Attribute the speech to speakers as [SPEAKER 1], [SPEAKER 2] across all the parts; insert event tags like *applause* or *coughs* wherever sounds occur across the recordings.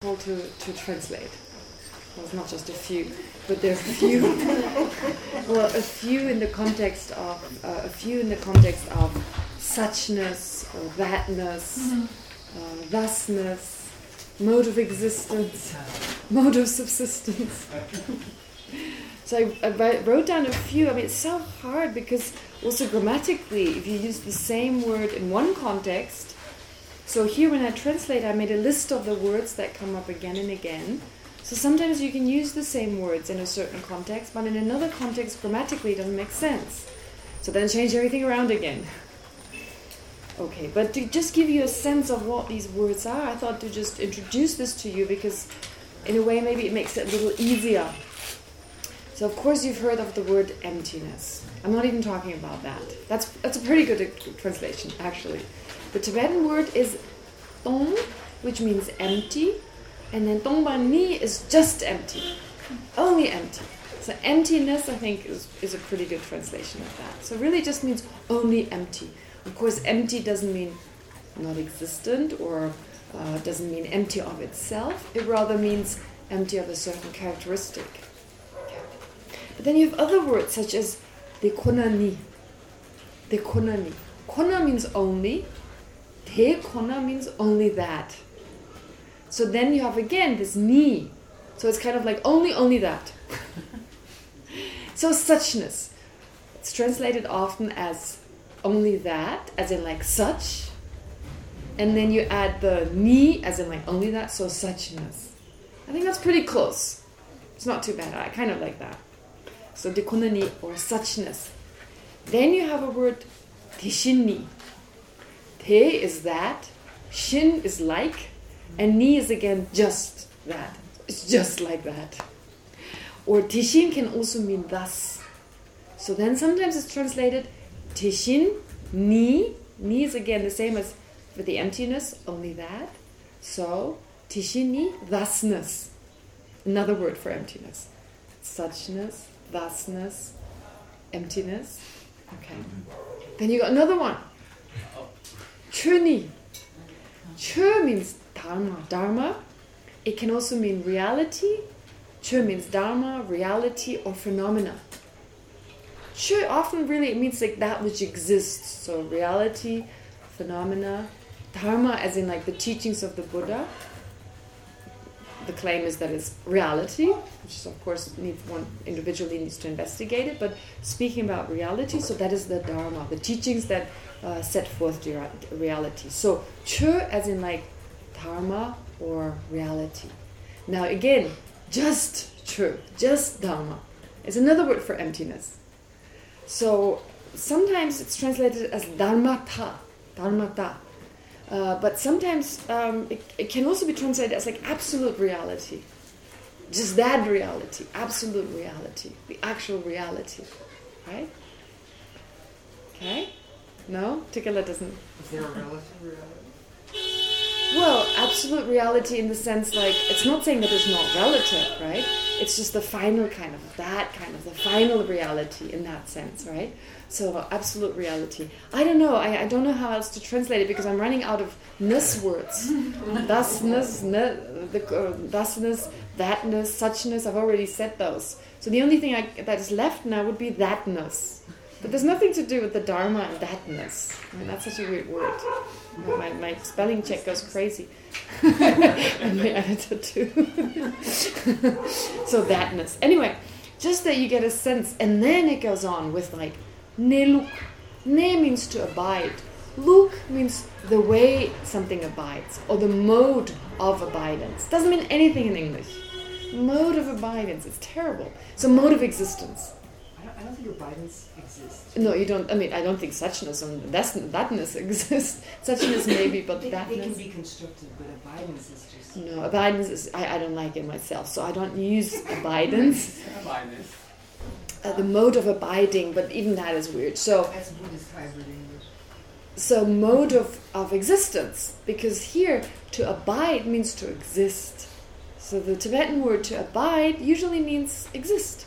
[SPEAKER 1] to, to translate. Well, it's not just a few, but there are a few. *laughs* well, a few in the context of uh, a few in the context of suchness or thatness, mm -hmm. uh, thusness, mode of existence, *laughs* mode of subsistence. *laughs* so I, I, wrote down a few. I mean, it's so hard because also grammatically, if you use the same word in one context, so here when I translate, I made a list of the words that come up again and again. So sometimes you can use the same words in a certain context, but in another context, grammatically, it doesn't make sense. So then change everything around again. Okay, but to just give you a sense of what these words are, I thought to just introduce this to you because in a way maybe it makes it a little easier. So of course you've heard of the word emptiness. I'm not even talking about that. That's that's a pretty good translation, actually. The Tibetan word is tong, which means empty, and then tongban ni is just empty, only empty. So emptiness, I think, is, is a pretty good translation of that. So really just means only empty. Of course, empty doesn't mean not existent or uh, doesn't mean empty of itself. It rather means empty of a certain characteristic. But then you have other words such as the konani. The konani. Kona means only, Te kona means only that. So then you have again this ni. So it's kind of like only, only that. *laughs* so suchness. It's translated often as only that, as in like such. And then you add the ni, as in like only that, so suchness. I think that's pretty close. It's not too bad. I kind of like that. So ni or suchness. Then you have a word tishinni. Te is that, shin is like, and ni is again just that. It's just like that. Or tishin can also mean thus. So then sometimes it's translated tishin, ni. Ni is again the same as for the emptiness, only that. So tishini, thusness. Another word for emptiness. Suchness, thusness, emptiness. Okay. Then you got another one. Chuni. Chu means dharma. Dharma. It can also mean reality. Chu means dharma, reality, or phenomena. Chu often really it means like that which exists. So reality, phenomena, dharma as in like the teachings of the Buddha. The claim is that it's reality, which is of course needs one individually needs to investigate it. But speaking about reality, so that is the dharma, the teachings that uh, set forth the reality. So, chu as in like dharma or reality. Now again, just truth, just dharma is another word for emptiness. So sometimes it's translated as dharmata, dharmata. Uh, but sometimes um, it, it can also be translated as like absolute reality. Just that reality, absolute reality, the actual reality, right? Okay? No? Tikala doesn't...
[SPEAKER 2] Is there a relative reality?
[SPEAKER 1] Well, absolute reality in the sense like, it's not saying that it's not relative, right? It's just the final kind of, that kind of, the final reality in that sense, right? So, absolute reality. I don't know, I, I don't know how else to translate it because I'm running out of ness words. thusness, ne, the, uh, thusness, thatness, suchness, I've already said those. So the only thing I, that is left now would be thatness. But there's nothing to do with the dharma and thatness. I mean, that's such a weird word. My, my spelling check goes crazy. *laughs* and my editor too. *laughs* so thatness. Anyway, just that you get a sense. And then it goes on with like, ne luk. Ne means to abide. Luk means the way something abides. Or the mode of abidance. Doesn't mean anything in English. Mode of abidance. It's terrible. So mode of existence.
[SPEAKER 2] I don't, think abidance exists.
[SPEAKER 1] No, you don't. I mean, I don't think suchness and thatness exists. *laughs* suchness maybe, but
[SPEAKER 2] they,
[SPEAKER 1] thatness.
[SPEAKER 2] They can be constructed, but abidance is just.
[SPEAKER 1] No, abidance is. I, I don't like it myself, so I don't use abidance. *laughs*
[SPEAKER 2] abidance.
[SPEAKER 1] Uh, the mode of abiding, but even that is weird. So.
[SPEAKER 2] That's Buddhist hybrid English.
[SPEAKER 1] So mode of of existence, because here to abide means to exist. So the Tibetan word to abide usually means exist.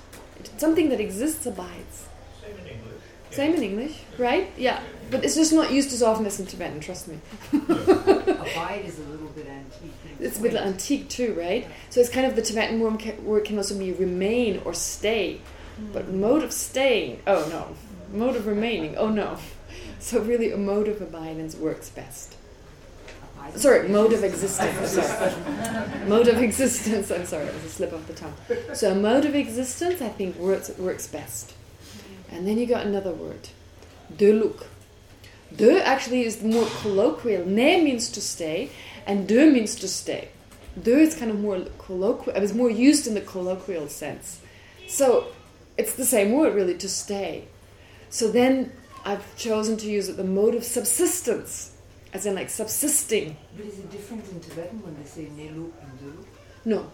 [SPEAKER 1] Something that exists abides.
[SPEAKER 3] Same in English.
[SPEAKER 1] Same in English, right? Yeah, but it's just not used as often as in Tibetan, trust me. *laughs*
[SPEAKER 2] abide is a little bit antique.
[SPEAKER 1] It's a bit antique too, right? So it's kind of the Tibetan word can, word can also be remain or stay. But hmm. mode of staying, oh no. Mode of remaining, oh no. So really a mode of abidance works best. Sorry, mode of existence. sorry. mode of existence. I'm sorry, it was a slip of the tongue. So mode of existence, I think, works, works best. And then you got another word. De look. De actually is more colloquial. Ne means to stay, and de means to stay. De is kind of more colloquial. It was more used in the colloquial sense. So it's the same word, really, to stay. So then I've chosen to use it the mode of subsistence as in like subsisting.
[SPEAKER 2] But is it different in Tibetan when they say nelu and dulu?
[SPEAKER 1] No.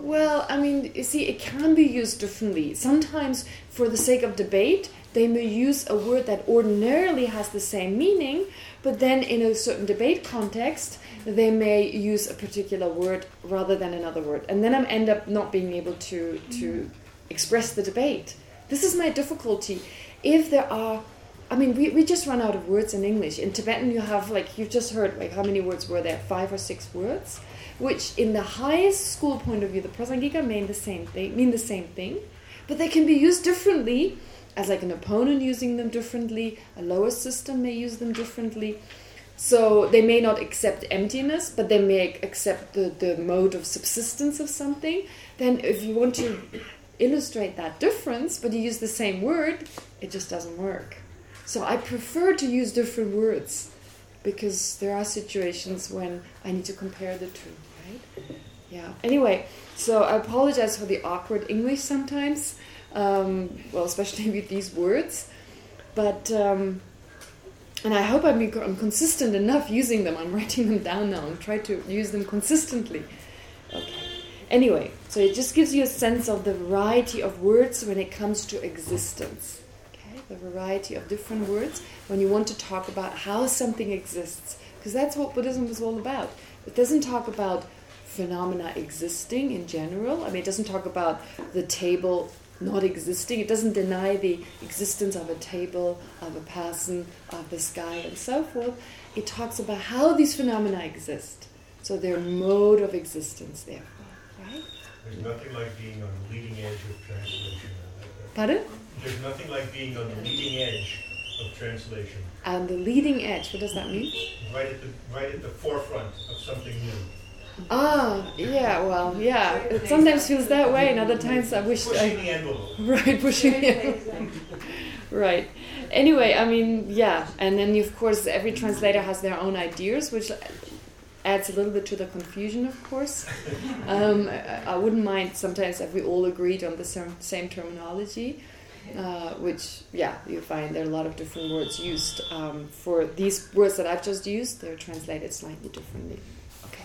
[SPEAKER 1] Well, I mean, you see, it can be used differently. Sometimes, for the sake of debate, they may use a word that ordinarily has the same meaning, but then in a certain debate context, they may use a particular word rather than another word. And then I end up not being able to, to mm. express the debate. This is my difficulty. If there are I mean, we, we just run out of words in English. In Tibetan, you have, like, you've just heard, like, how many words were there? Five or six words? Which, in the highest school point of view, the Prasangika mean the same thing, mean the same thing, but they can be used differently, as like an opponent using them differently, a lower system may use them differently. So they may not accept emptiness, but they may accept the, the mode of subsistence of something. Then if you want to illustrate that difference, but you use the same word, it just doesn't work. So I prefer to use different words because there are situations when I need to compare the two, right? Yeah. Anyway, so I apologize for the awkward English sometimes, um, well, especially *laughs* with these words. But, um, and I hope I'm, I'm consistent enough using them. I'm writing them down now and try to use them consistently. Okay. Anyway, so it just gives you a sense of the variety of words when it comes to existence the variety of different words when you want to talk about how something exists. Because that's what Buddhism is all about. It doesn't talk about phenomena existing in general. I mean, it doesn't talk about the table not existing. It doesn't deny the existence of a table, of a person, of the sky, and so forth. It talks about how these phenomena exist. So their mode of existence, therefore. Right?
[SPEAKER 3] There's nothing like being on the leading edge of translation.
[SPEAKER 1] Pardon?
[SPEAKER 3] There's nothing like being on the leading edge of translation.
[SPEAKER 1] On the leading edge, what does that mean?
[SPEAKER 3] Right at the right at the forefront of something new.
[SPEAKER 1] Ah, yeah, well, yeah. It sometimes feels that way, and other times I wish
[SPEAKER 3] pushing
[SPEAKER 1] I...
[SPEAKER 3] the envelope. *laughs*
[SPEAKER 1] Right, pushing the envelope. *laughs* right. Anyway, I mean, yeah. And then, of course, every translator has their own ideas, which adds a little bit to the confusion, of course. *laughs* Um, I, I, wouldn't mind sometimes if we all agreed on the same, same terminology. Uh, which, yeah, you find there are a lot of different words used. Um, for these words that I've just used, they're translated slightly differently. Okay.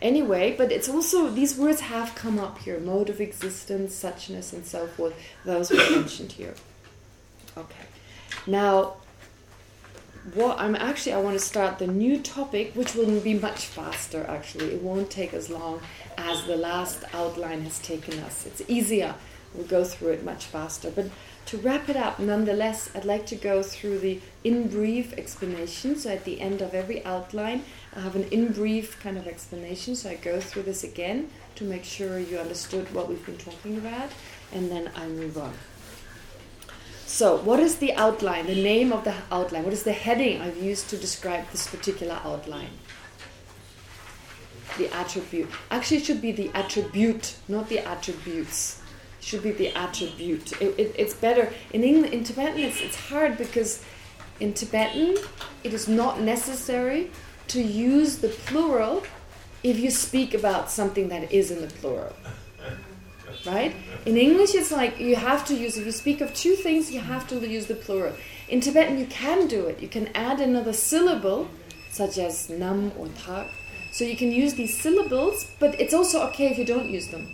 [SPEAKER 1] Anyway, but it's also, these words have come up here. Mode of existence, suchness, and so forth. Those were *coughs* mentioned here. Okay. Now, what I'm actually, I want to start the new topic, which will be much faster, actually. It won't take as long as the last outline has taken us. It's easier we'll go through it much faster. But to wrap it up, nonetheless, I'd like to go through the in brief explanation. So at the end of every outline, I have an in brief kind of explanation. So I go through this again to make sure you understood what we've been talking about, and then I move on. So, what is the outline, the name of the outline? What is the heading I've used to describe this particular outline? The attribute. Actually, it should be the attribute, not the attributes should be the attribute. It, it, it's better in English, in Tibetan. It's it's hard because in Tibetan it is not necessary to use the plural if you speak about something that is in the plural. Right? In English, it's like you have to use, if you speak of two things, you have to use the plural. In Tibetan, you can do it. You can add another syllable, such as nam or tak. So you can use these syllables, but it's also okay if you don't use them.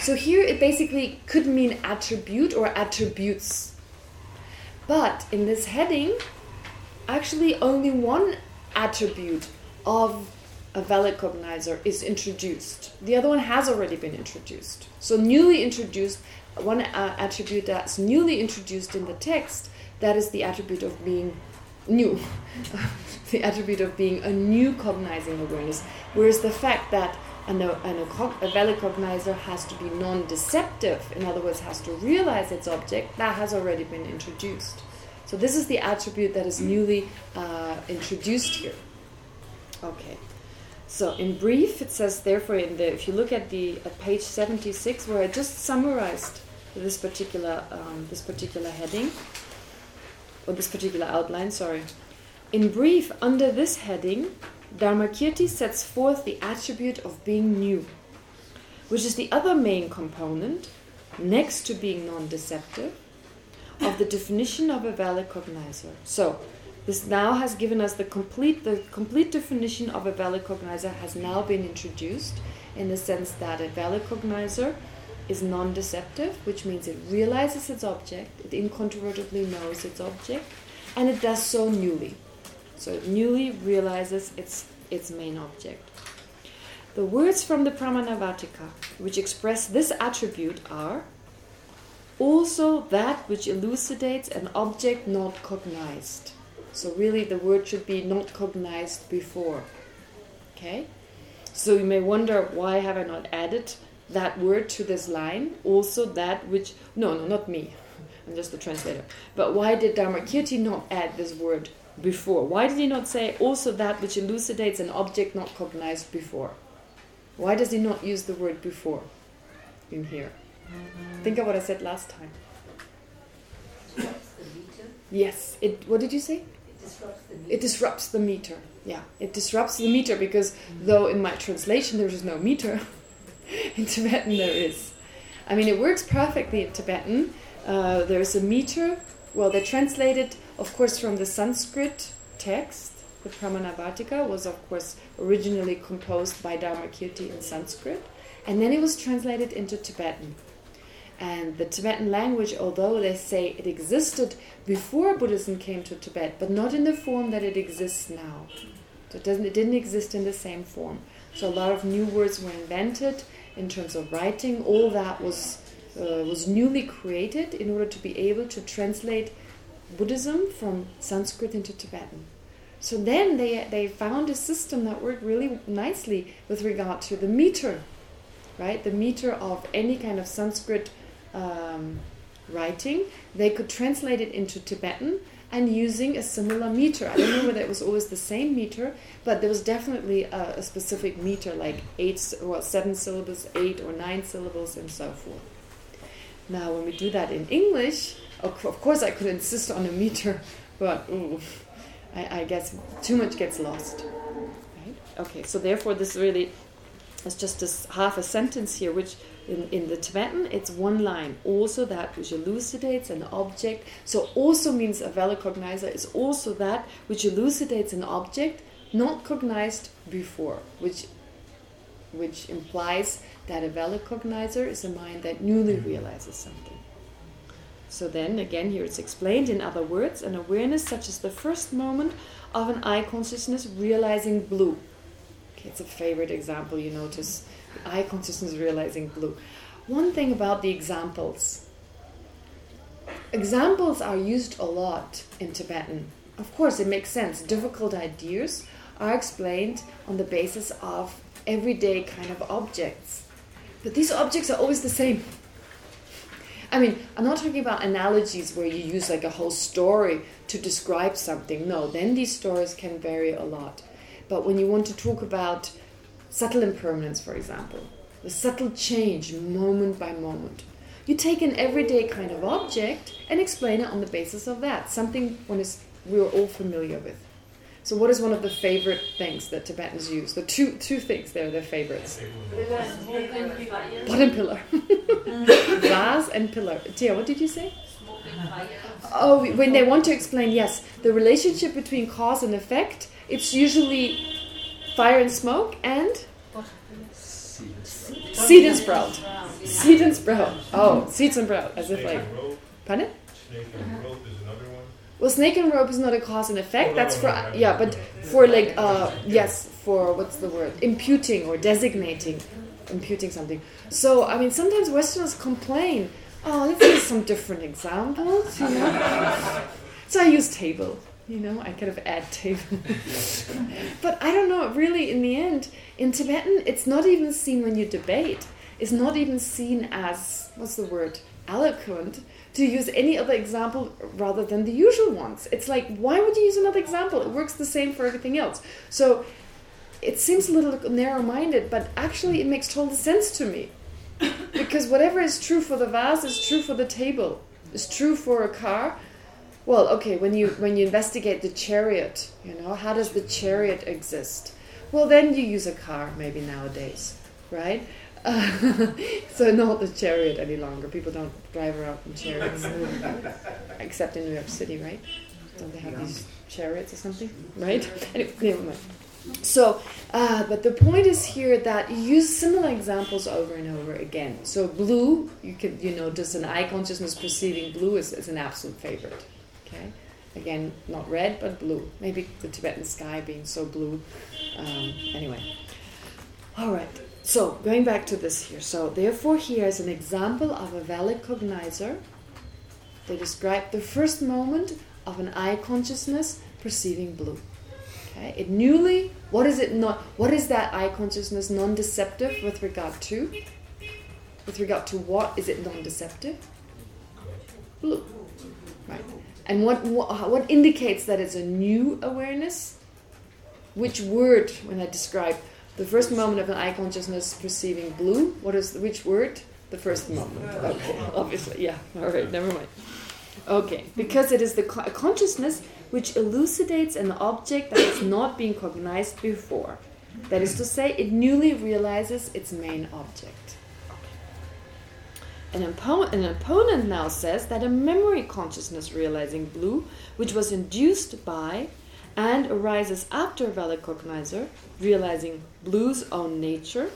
[SPEAKER 1] So here it basically could mean attribute or attributes. But in this heading, actually only one attribute of a valid cognizer is introduced. The other one has already been introduced. So newly introduced, one uh, attribute that's newly introduced in the text, that is the attribute of being new, *laughs* the attribute of being a new cognizing awareness. Whereas the fact that an, an, a valid cognizer has to be non-deceptive, in other words, has to realize its object, that has already been introduced. So this is the attribute that is newly uh, introduced here. Okay. So in brief, it says therefore in the if you look at the at page 76 where I just summarized this particular um, this particular heading or this particular outline, sorry. In brief, under this heading, Dharmakirti sets forth the attribute of being new, which is the other main component, next to being non-deceptive, of the definition of a valid cognizer. So, this now has given us the complete the complete definition of a valid cognizer has now been introduced in the sense that a valid cognizer is non-deceptive, which means it realizes its object, it incontrovertibly knows its object, and it does so newly. So it newly realizes its its main object. The words from the Pramanavarttika, which express this attribute are also that which elucidates an object not cognized. So really the word should be not cognized before. Okay? So you may wonder, why have I not added that word to this line? Also that which... No, no, not me. *laughs* I'm just the translator. But why did Dharmakirti not add this word before? Why did he not say also that which elucidates an object not cognized before? Why does he not use the word before in here? Think of what I said last time. Yes. It. What did you say?
[SPEAKER 2] It disrupts the meter.
[SPEAKER 1] It disrupts the meter. Yeah, it disrupts the meter because though in my translation there is no meter, *laughs* in Tibetan there is. I mean, it works perfectly in Tibetan. Uh, there is a meter. Well, they translated, of course, from the Sanskrit text. The Pramanavarttika was, of course, originally composed by Dharmakirti in Sanskrit. And then it was translated into Tibetan. And the Tibetan language, although they say it existed before Buddhism came to Tibet, but not in the form that it exists now. So it, doesn't, it didn't exist in the same form. So a lot of new words were invented in terms of writing. All that was uh, was newly created in order to be able to translate Buddhism from Sanskrit into Tibetan. So then they they found a system that worked really nicely with regard to the meter, right? The meter of any kind of Sanskrit um, writing, they could translate it into Tibetan and using a similar meter. I don't know whether it was always the same meter, but there was definitely a, a specific meter, like eight, well, seven syllables, eight or nine syllables, and so forth. Now, when we do that in English, of, course, I could insist on a meter, but ooh, I, I guess too much gets lost. Right? Okay, so therefore, this really is just this half a sentence here, which in, in the Tibetan, it's one line. Also that which elucidates an object. So also means a valid cognizer is also that which elucidates an object not cognized before, which which implies that a valid cognizer is a mind that newly mm-hmm. realizes something. So then, again, here it's explained in other words, an awareness such as the first moment of an eye consciousness realizing blue. Okay, it's a favorite example you notice eye consciousness realizing blue. One thing about the examples. Examples are used a lot in Tibetan. Of course, it makes sense. Difficult ideas are explained on the basis of everyday kind of objects. But these objects are always the same. I mean, I'm not talking about analogies where you use like a whole story to describe something. No, then these stories can vary a lot. But when you want to talk about subtle impermanence, for example, the subtle change moment by moment. You take an everyday kind of object and explain it on the basis of that, something one is we're all familiar with. So what is one of the favorite things that Tibetans use? The two two things there, are their favorites. And pillar. *laughs* Vase and pillar. Tia, what did you say? Oh, when they want to explain, yes, the relationship between cause and effect, it's usually fire and smoke and seed and sprout. Seed and sprout. Oh, seeds and sprout, as if like. Pardon? Well, snake and rope is not a cause and effect.
[SPEAKER 3] Oh,
[SPEAKER 1] That's
[SPEAKER 3] no,
[SPEAKER 1] for
[SPEAKER 3] no, no,
[SPEAKER 1] yeah, but for like uh yes, for what's the word? Imputing or designating, imputing something. So I mean, sometimes Westerners complain. Oh, let's use some different examples, you know. so I use table. You know, I could have add table. *laughs* but I don't know, really, in the end, in Tibetan, it's not even seen when you debate. It's not even seen as, what's the word, eloquent to use any other example rather than the usual ones. It's like, why would you use another example? It works the same for everything else. So it seems a little narrow-minded, but actually it makes total sense to me. *coughs* because whatever is true for the vase is true for the table. Is true for a car. Well, okay, when you when you investigate the chariot, you know, how does the chariot exist? Well, then you use a car maybe nowadays, right? Uh, *laughs* so not the chariot any longer. People don't drive around in chariots, *laughs* except in New York City, right? Don't they have these chariots or something, right? *laughs* Anyway, never mind. So, uh, but the point is here that you use similar examples over and over again. So blue, you can, you know, just an eye consciousness perceiving blue is, is an absolute favorite. Okay, again, not red but blue. Maybe the Tibetan sky being so blue. Um, anyway, all right. So going back to this here. So therefore, here is an example of a valid cognizer. They describe the first moment of an eye consciousness perceiving blue. Okay, it newly, what is it not, what is that eye consciousness non-deceptive with regard to? With regard to what is it non-deceptive? Blue. Right. And what, what, uh, what indicates that it's a new awareness? Which word, when I describe the first moment of an eye consciousness perceiving blue, what is, which word? The first moment. Okay, obviously, yeah. All right, never mind. Okay, because it is the consciousness which elucidates an object that has not been cognized before. That is to say, it newly realizes its main object. An, an, opponent now says that a memory consciousness realizing blue, which was induced by and arises after a valid cognizer, realizing blue's own nature,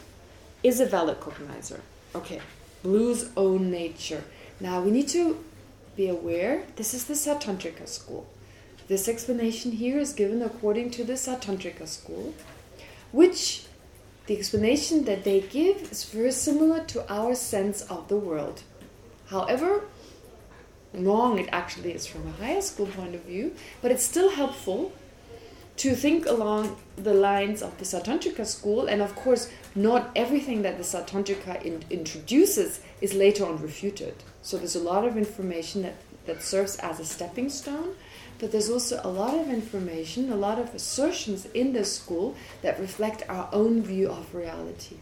[SPEAKER 1] is a valid cognizer. Okay, blue's own nature. Now we need to be aware, this is the Sautrantika school. This explanation here is given according to the Sautrantika school, which the explanation that they give is very similar to our sense of the world. However, wrong it actually is from a higher school point of view, but it's still helpful to think along the lines of the Sautrantika school, and of course, not everything that the Sautrantika in introduces is later on refuted. So there's a lot of information that, that serves as a stepping stone, but there's also a lot of information, a lot of assertions in this school that reflect our own view of reality.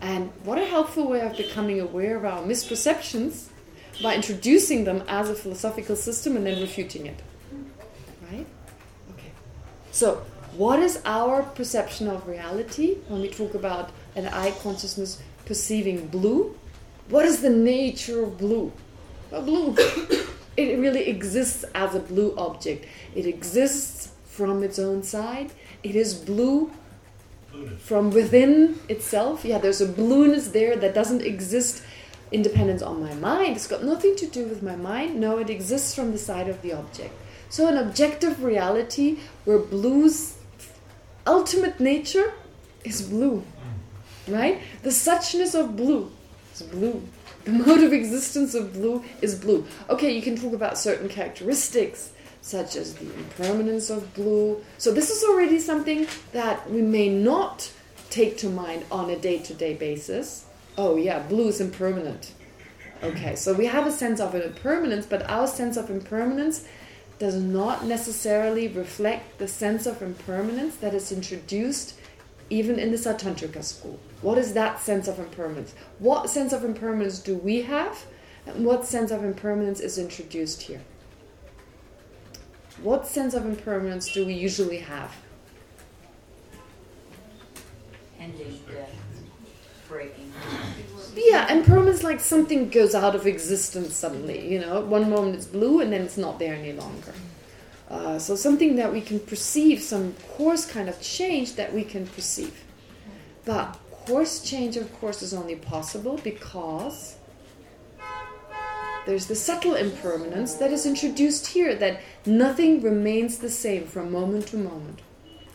[SPEAKER 1] And what a helpful way of becoming aware of our misperceptions by introducing them as a philosophical system and then refuting it. So, what is our perception of reality when we talk about an eye consciousness perceiving blue? What is the nature of blue? Well, blue *coughs* it really exists as a blue object. It exists from its own side. It is blue from within itself. Yeah, there's a blueness there that doesn't exist independent on my mind. It's got nothing to do with my mind. No, it exists from the side of the object. So an objective reality where blue's ultimate nature is blue. Right? The suchness of blue is blue. The mode of existence of blue is blue. Okay, you can talk about certain characteristics, such as the impermanence of blue. So this is already something that we may not take to mind on a day-to-day -day basis. Oh yeah, blue is impermanent. Okay, so we have a sense of impermanence, but our sense of impermanence does not necessarily reflect the sense of impermanence that is introduced even in the Sautrantika school. What is that sense of impermanence? What sense of impermanence do we have? And what sense of impermanence is introduced here? What sense of impermanence do we usually have?
[SPEAKER 4] Ending, death, breaking.
[SPEAKER 1] Yeah, impermanence like something goes out of existence suddenly. You know, one moment it's blue and then it's not there any longer. Uh, so something that we can perceive, some course kind of change that we can perceive. But course change, of course, is only possible because there's the subtle impermanence that is introduced here, that nothing remains the same from moment to moment.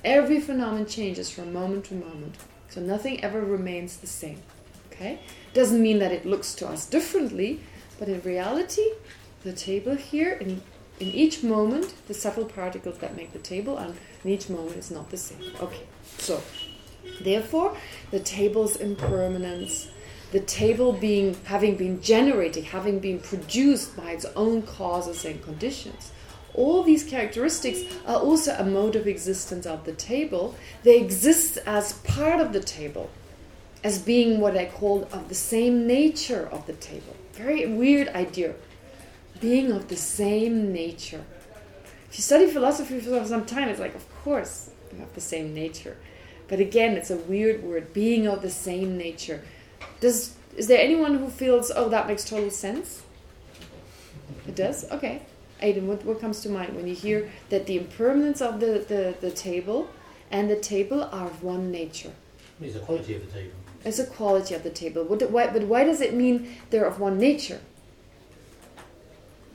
[SPEAKER 1] Every phenomenon changes from moment to moment. So nothing ever remains the same. Okay? Doesn't mean that it looks to us differently, but in reality, the table here in In each moment, the subtle particles that make the table, and in each moment is not the same. Okay, so therefore, the table's impermanence, the table being having been generated, having been produced by its own causes and conditions. All these characteristics are also a mode of existence of the table. They exist as part of the table, as being what I call of the same nature of the table. Very weird idea. Being of the same nature. If you study philosophy for some time, it's like, of course, you have the same nature. But again, it's a weird word, being of the same nature. Does Is there anyone who feels, oh, that makes total sense? It does? Okay. Aiden, what, what comes to mind when you hear that the impermanence of the, the, the table and the table are of one nature?
[SPEAKER 5] It's the quality of the table.
[SPEAKER 1] It's a quality of the table. What, why, but why does it mean they're of one nature?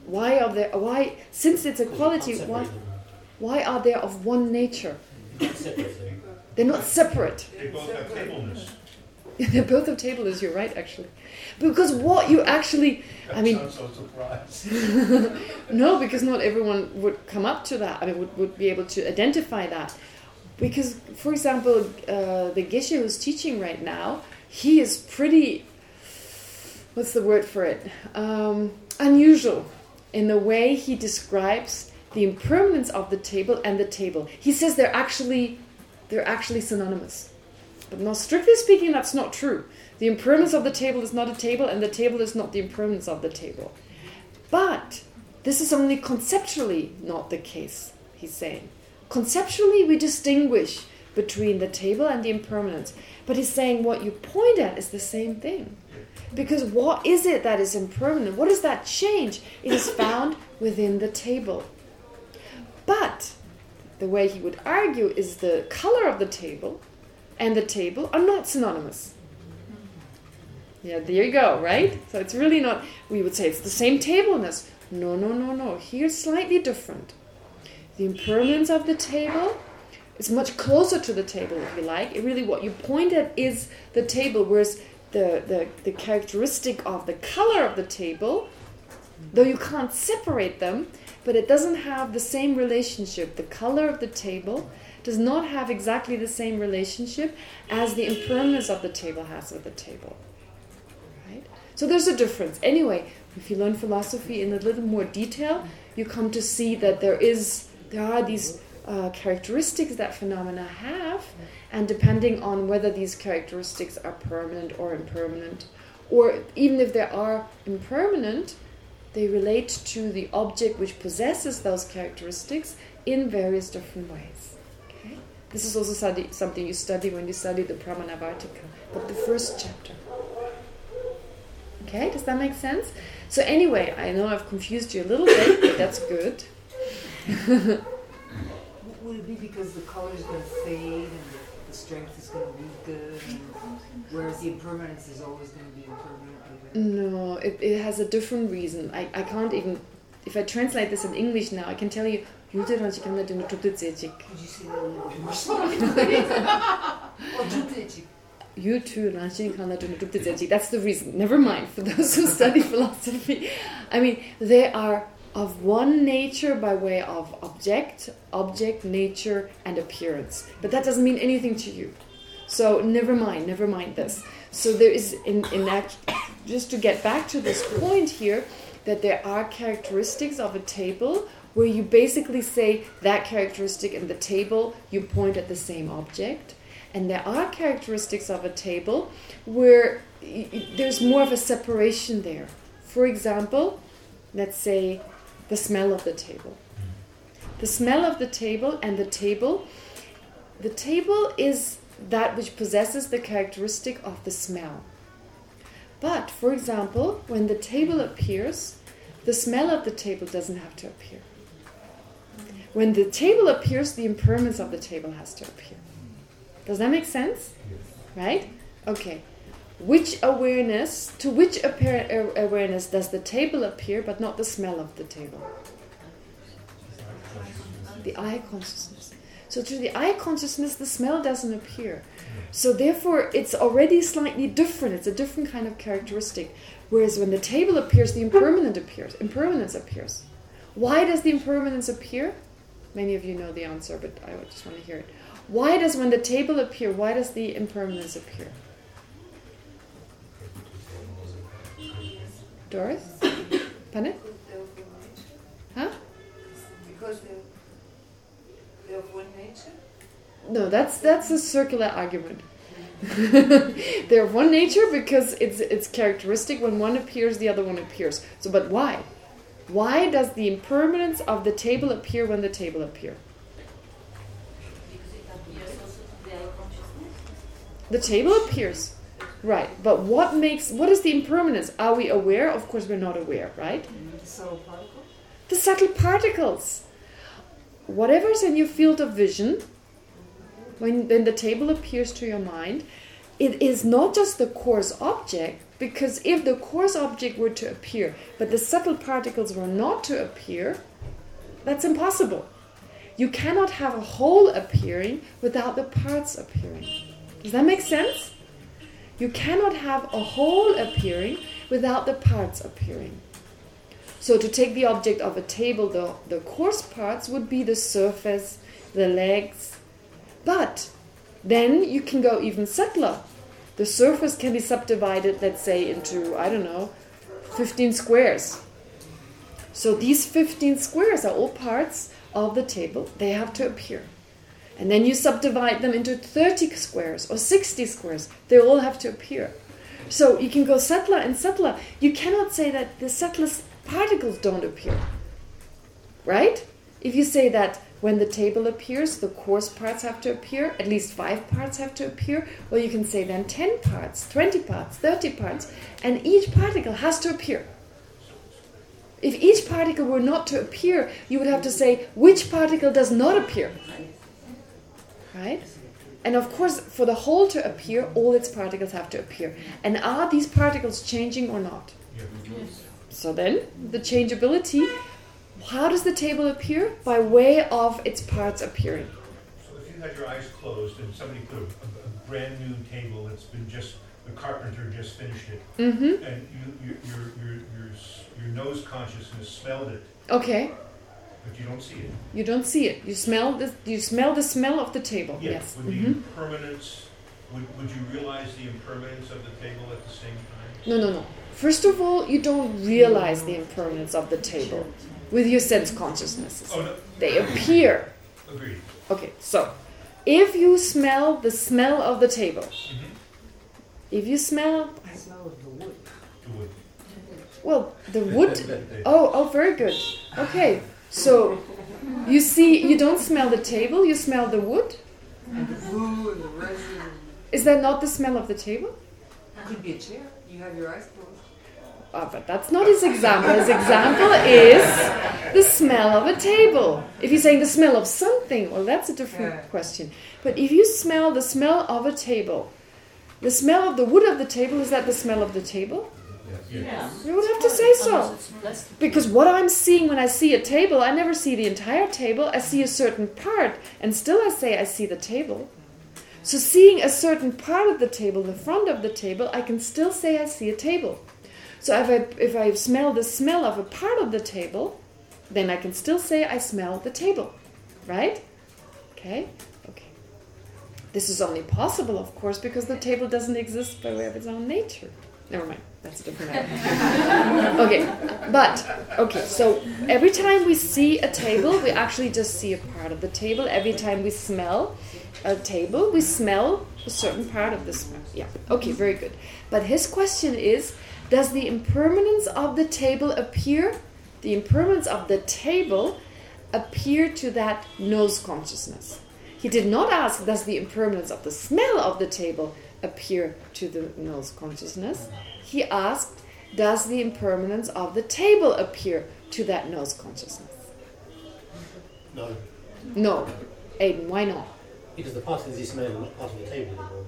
[SPEAKER 1] Why are they? Why since it's a quality? Why why are they of one nature? They're not separate.
[SPEAKER 3] They both have tableness. *laughs*
[SPEAKER 1] They're both of tableness. You're right, actually, because what you actually, I mean,
[SPEAKER 3] I'm so surprised. *laughs*
[SPEAKER 1] no, because not everyone would come up to that. I mean, would would be able to identify that. Because, for example, uh, the Geshe who's teaching right now, he is pretty, what's the word for it? Um, unusual in the way he describes the impermanence of the table and the table. He says they're actually they're actually synonymous. But now, strictly speaking, that's not true. The impermanence of the table is not a table, and the table is not the impermanence of the table. But this is only conceptually not the case, he's saying. Conceptually, we distinguish between the table and the impermanence. But he's saying what you point at is the same thing. Because what is it that is impermanent? What is that change? It is *coughs* found within the table. But the way he would argue is the color of the table and the table are not synonymous. Yeah, there you go, right? So it's really not, we would say it's the same tableness. No, no, no, no. Here's slightly different. The impermanence of the table is much closer to the table, if you like. It really, what you point at is the table, whereas the, the, the characteristic of the color of the table, though you can't separate them, but it doesn't have the same relationship. The color of the table does not have exactly the same relationship as the impermanence of the table has with the table. Right? So there's a difference. Anyway, if you learn philosophy in a little more detail, you come to see that there is there are these uh, characteristics that phenomena have, and depending on whether these characteristics are permanent or impermanent, or even if they are impermanent, they relate to the object which possesses those characteristics in various different ways. Okay? This is also study, something you study when you study the Pramanavarttika, but the first chapter. Okay, does that make sense? So anyway, I know I've confused you a little bit, but that's good.
[SPEAKER 2] Would it be because the color is going to fade and the, the strength is going to weaken, and, whereas the impermanence is always going to be impermanent?
[SPEAKER 1] No, it, it has a different reason. I, I can't even... If I translate this in English now, I can tell you...
[SPEAKER 2] Could you say that a little bit more slowly? *laughs* Or Jutejik.
[SPEAKER 1] You too, That's the reason. Never mind, for those who study *laughs* philosophy. I mean, they are of one nature by way of object, object, nature, and appearance. But that doesn't mean anything to you. So never mind, never mind this. So there is, in, in act, just to get back to this point here, that there are characteristics of a table where you basically say that characteristic in the table, you point at the same object. And there are characteristics of a table where there's more of a separation there. For example, let's say the smell of the table. The smell of the table and the table, the table is that which possesses the characteristic of the smell. But, for example, when the table appears, the smell of the table doesn't have to appear. When the table appears, the impermanence of the table has to appear. Does that make sense? Right? Okay. Which awareness, to which awareness does the table appear, but not the smell of the table? The eye consciousness. So to the eye consciousness, the smell doesn't appear. So therefore, it's already slightly different. It's a different kind of characteristic. Whereas when the table appears, the impermanent appears. Impermanence appears. Why does the impermanence appear? Many of you know the answer, but I just want to hear it. Why does, when the table appear, why does the impermanence appear? Doris? Pardon? Huh?
[SPEAKER 5] Because they're, they're of one nature?
[SPEAKER 1] No, that's that's a circular argument. *laughs* They're of one nature because it's it's characteristic. When one appears, the other one appears. So, but why? Why does the impermanence of the table appear when the table appear?
[SPEAKER 4] Appears also to the eye consciousness.
[SPEAKER 1] The table appears, right? But what makes what is the impermanence? Are we aware? Of course, we're not aware, right?
[SPEAKER 2] The subtle particle?
[SPEAKER 1] The subtle particles. Whatever's in your field of vision, when, when the table appears to your mind, it is not just the coarse object, because if the coarse object were to appear, but the subtle particles were not to appear, that's impossible. You cannot have a whole appearing without the parts appearing. Does that make sense? You cannot have a whole appearing without the parts appearing. So to take the object of a table, the, the coarse parts would be the surface, the legs. But then you can go even subtler. The surface can be subdivided, let's say, into, I don't know, 15 squares. So these 15 squares are all parts of the table. They have to appear. And then you subdivide them into 30 squares or 60 squares. They all have to appear. So you can go subtler and subtler. You cannot say that the subtlest particles don't appear. Right? If you say that when the table appears, the coarse parts have to appear, at least five parts have to appear, well, you can say then 10 parts, 20 parts, 30 parts, and each particle has to appear. If each particle were not to appear, you would have to say which particle does not appear. Right? And of course, for the whole to appear, all its particles have to appear. And are these particles changing or not? Yes. So then, the changeability, how does the table appear? By way of its parts appearing.
[SPEAKER 3] So if you had your eyes closed and somebody put a, a, brand new table that's been just, the carpenter just finished it,
[SPEAKER 1] Mm-hmm.
[SPEAKER 3] and you, you, your, your, your, your nose consciousness smelled it,
[SPEAKER 1] Okay.
[SPEAKER 3] But you don't see it.
[SPEAKER 1] You don't see it. You smell the you smell the smell of the table.
[SPEAKER 3] Yeah,
[SPEAKER 1] Yes.
[SPEAKER 3] Would the
[SPEAKER 1] Mhm.
[SPEAKER 3] impermanence, would, would you realize the impermanence of the table at the same time?
[SPEAKER 1] No, no, no. First of all, you don't realize the impermanence of the table with your sense consciousnesses.
[SPEAKER 3] Oh, no,
[SPEAKER 1] They appear.
[SPEAKER 3] agreed.
[SPEAKER 1] Okay, so if you smell the smell of the table,
[SPEAKER 3] Mhm.
[SPEAKER 1] if you smell,
[SPEAKER 2] The smell of the wood.
[SPEAKER 3] You would.
[SPEAKER 1] well, the wood. *laughs* Oh, oh, very good. Okay, so you see, you don't smell the table, you smell the wood.
[SPEAKER 2] And the glue and the resin.
[SPEAKER 1] Is that not the smell of the table?
[SPEAKER 2] Could be a chair. You have your eyes closed.
[SPEAKER 1] Ah, but that's not his example. His example is the smell of a table. If you're saying the smell of something, well, that's a different
[SPEAKER 2] Yeah.
[SPEAKER 1] question. But if you smell the smell of a table, the smell of the wood of the table, is that the smell of the table?
[SPEAKER 3] Yeah.
[SPEAKER 1] You would have to say so. Because what I'm seeing when I see a table, I never see the entire table. I see a certain part, and still I say I see the table. So seeing a certain part of the table, the front of the table, I can still say I see a table. So if I, if I smell the smell of a part of the table, then I can still say I smell the table. Right? Okay? Okay. This is only possible, of course, because the table doesn't exist by way of its own nature. Never mind. That's a different *laughs* okay, but okay. So every time we see a table, we actually just see a part of the table. Every time we smell a table, we smell a certain part of the smell. Yeah. Okay. Very good. But his question is: Does the impermanence of the table appear? The impermanence of the table appear to that nose consciousness. He did not ask, does the impermanence of the smell of the table appear to the nose consciousness? He asked, does the impermanence of the table appear to that nose consciousness?
[SPEAKER 6] No,
[SPEAKER 1] No. Aiden, why not?
[SPEAKER 6] because the particles you smell are not part of the table anymore.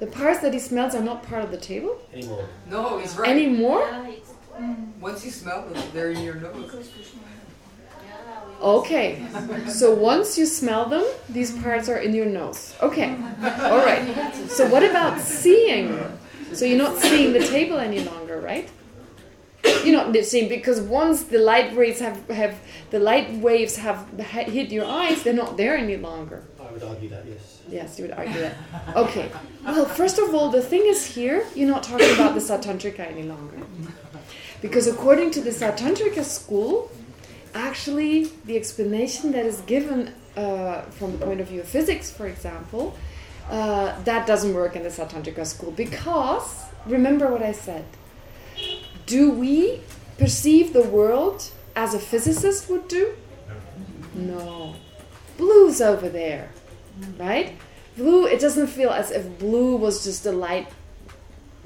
[SPEAKER 1] The parts that he smells are not part of the table
[SPEAKER 6] anymore.
[SPEAKER 2] No, he's right.
[SPEAKER 1] anymore? Mm.
[SPEAKER 2] Once you smell them, they're in your nose.
[SPEAKER 1] Okay. So once you smell them, these parts are in your nose. Okay. All right. So what about seeing? So you're not seeing the table any longer, right? You're not seeing because once the light rays have have the light waves have hit your eyes, they're not there any longer.
[SPEAKER 6] I would argue that, yes.
[SPEAKER 1] Yes, you would argue that. Okay. Well, first of all, the thing is here, you're not talking about the Sautrantika any longer. Because according to the Sautrantika school, actually the explanation that is given uh, from the point of view of physics, for example, uh, that doesn't work in the Sautrantika school. Because, remember what I said, do we perceive the world as a physicist would do? No. Blue's over there, right? Blue, it doesn't feel as if blue was just a light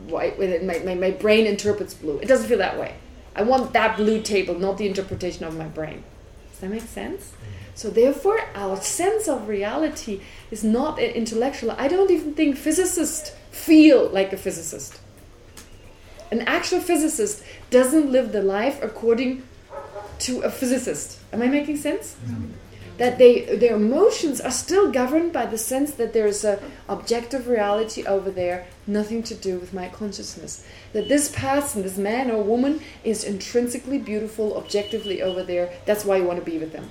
[SPEAKER 1] white. My, my, my brain interprets blue. It doesn't feel that way. I want that blue table, not the interpretation of my brain. Does that make sense? So therefore, our sense of reality is not intellectual. I don't even think physicists feel like a physicist. An actual physicist doesn't live the life according to a physicist. Am I making sense? Mm-hmm. That they their emotions are still governed by the sense that there is a objective reality over there, nothing to do with my consciousness. That this person, this man or woman, is intrinsically beautiful, objectively over there. That's why you want to be with them.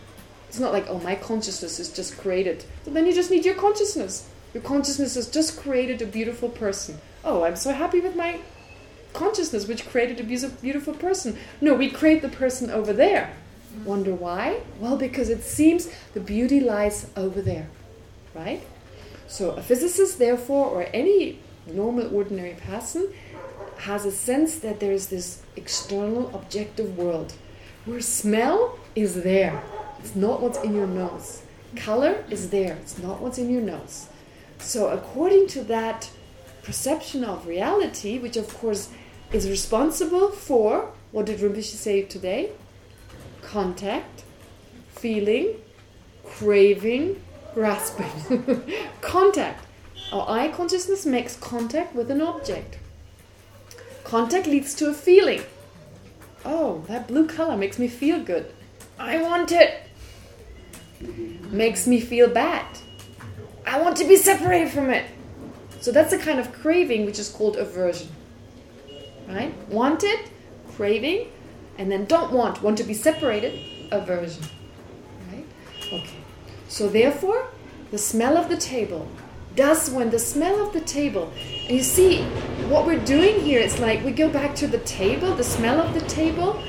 [SPEAKER 1] It's not like, oh, my consciousness is just created. Well, then you just need your consciousness. Your consciousness has just created a beautiful person. Oh, I'm so happy with my consciousness which created a beautiful beautiful person. No, we create the person over there. Wonder why? Well, because it seems the beauty lies over there, right? So a physicist, therefore, or any normal, ordinary person, has a sense that there is this external, objective world, where smell is there. It's not what's in your nose. Color is there. It's not what's in your nose. So according to that perception of reality, which of course is responsible for, what did Rinpoche say today? Contact, feeling, craving, grasping. *laughs* contact. Our eye consciousness makes contact with an object. Contact leads to a feeling. Oh, that blue color makes me feel good. I want it. Makes me feel bad. I want to be separated from it. So that's a kind of craving which is called aversion. Right? Want it, craving, and then don't want, want to be separated, aversion. Right? Okay. So therefore, the smell of the table does when the smell of the table, and you see what we're doing here, it's like we go back to the table, the smell of the table,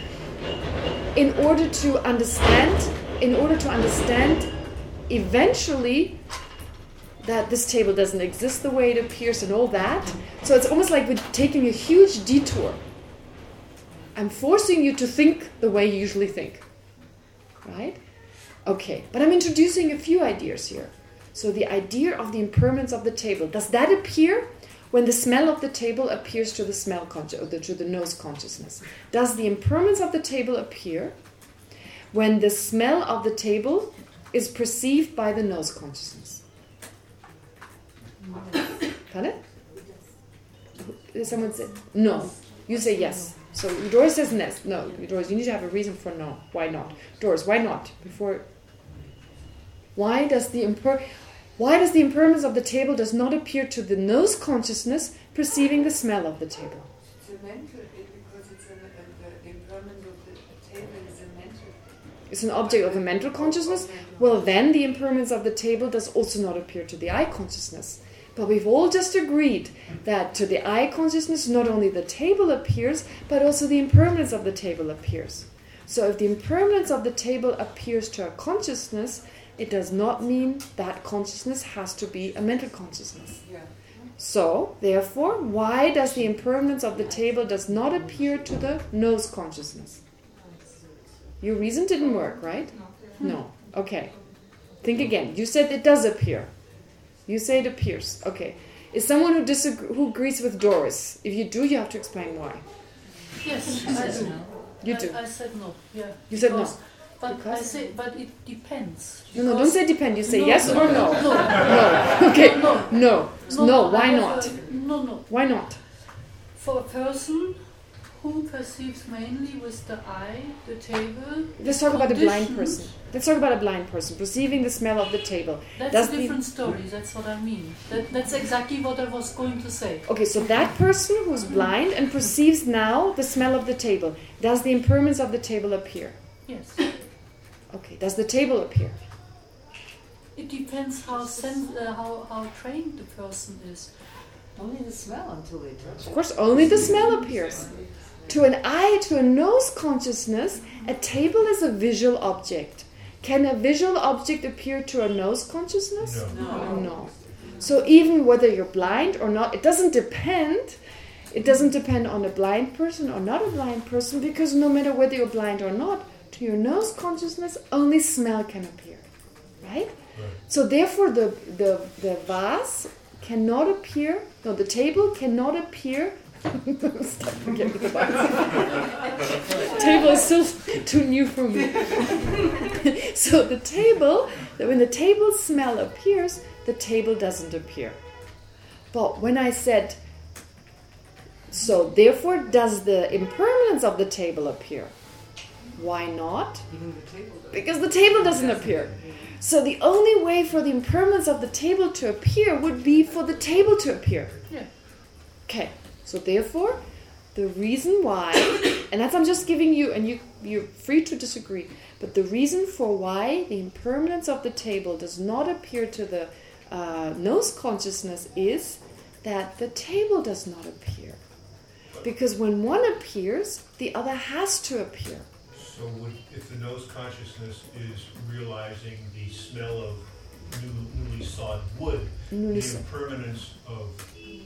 [SPEAKER 1] in order to understand, in order to understand eventually that this table doesn't exist the way it appears and all that. So it's almost like we're taking a huge detour. I'm forcing you to think the way you usually think. Right? Okay, but I'm introducing a few ideas here. So the idea of the impermanence of the table, does that appear when the smell of the table appears to the smell conscious, or the, to the nose consciousness? Does the impermanence of the table appear when the smell of the table is perceived by the nose consciousness? Got it? Someone said no. You say yes. So Doris says yes. No, Doris, you need to have a reason for no. Why not? Doris, why not? Before. Why does the imper why does the impermanence of the table does not appear to the nose consciousness perceiving the smell of the table?
[SPEAKER 5] It's a mental, because it's a, a, the impermanence of the table is a mental.
[SPEAKER 1] It's an object of the mental consciousness. Well, then the impermanence of the table does also not appear to the eye consciousness. But we've all just agreed that to the eye consciousness, not only the table appears, but also the impermanence of the table appears. So if the impermanence of the table appears to a consciousness, it does not mean that consciousness has to be a mental consciousness. So, therefore, why does the impermanence of the table does not appear to the nose consciousness? Your reason didn't work, right? No. Okay. Think again. You said it does appear. You say it appears. Okay. Is someone who disagree, who agrees with Doris? If you do, you have to explain why.
[SPEAKER 7] Yes, I do.
[SPEAKER 1] You do.
[SPEAKER 7] I said no. Yeah.
[SPEAKER 1] You said no.
[SPEAKER 7] But because- But I
[SPEAKER 1] Because?
[SPEAKER 7] say, but it depends.
[SPEAKER 1] No, no, don't say depend. You say
[SPEAKER 7] No,
[SPEAKER 1] yes or no.
[SPEAKER 7] No,
[SPEAKER 1] No. Okay.
[SPEAKER 7] no,
[SPEAKER 1] No.
[SPEAKER 7] no.
[SPEAKER 1] No.
[SPEAKER 7] I
[SPEAKER 1] Why not?
[SPEAKER 7] a- no, no.
[SPEAKER 1] Why not?
[SPEAKER 7] For a person who perceives mainly with the eye the table?
[SPEAKER 1] Let's talk about a blind person. Let's talk about a blind person perceiving the smell of the table.
[SPEAKER 7] That's
[SPEAKER 1] Does
[SPEAKER 7] a
[SPEAKER 1] the-
[SPEAKER 7] different story. That's what I mean. That, that's exactly what I was going to say.
[SPEAKER 1] Okay, so that person who's blind and perceives now the smell of the table, does the impermanence of the table appear?
[SPEAKER 7] Yes.
[SPEAKER 1] Okay, does the table appear?
[SPEAKER 7] It depends how sen- uh, how how trained the person is.
[SPEAKER 2] Only the smell until they touch
[SPEAKER 1] Of course, only the smell appears. To an eye, to a nose consciousness, a table is a visual object. Can a visual object appear to a nose consciousness?
[SPEAKER 3] No.
[SPEAKER 1] No. So even whether you're blind or not, it doesn't depend. It doesn't depend on a blind person or not a blind person because no matter whether you're blind or not, to your nose consciousness, only smell can appear. Right?
[SPEAKER 3] Right.
[SPEAKER 1] So therefore the, the, the vase cannot appear, no, the table cannot appear The *laughs* table is still too new for me. *laughs* so the table, when the table smell appears, the table doesn't appear. But when I said, so therefore does the impermanence of the table appear? Why not?
[SPEAKER 2] Even the table does.
[SPEAKER 1] Because the table doesn't appear. So the only way for the impermanence of the table to appear would be for the table to appear.
[SPEAKER 7] Yeah.
[SPEAKER 1] Okay. So therefore, the reason why, *coughs* and that's I'm just giving you, and you you're free to disagree, but the reason for why the impermanence of the table does not appear to the uh, nose consciousness is that the table does not appear. Because when one appears, the other has to appear.
[SPEAKER 3] So would, if the nose consciousness is realizing the smell of new, newly sawed wood,
[SPEAKER 1] Newly
[SPEAKER 3] the impermanence of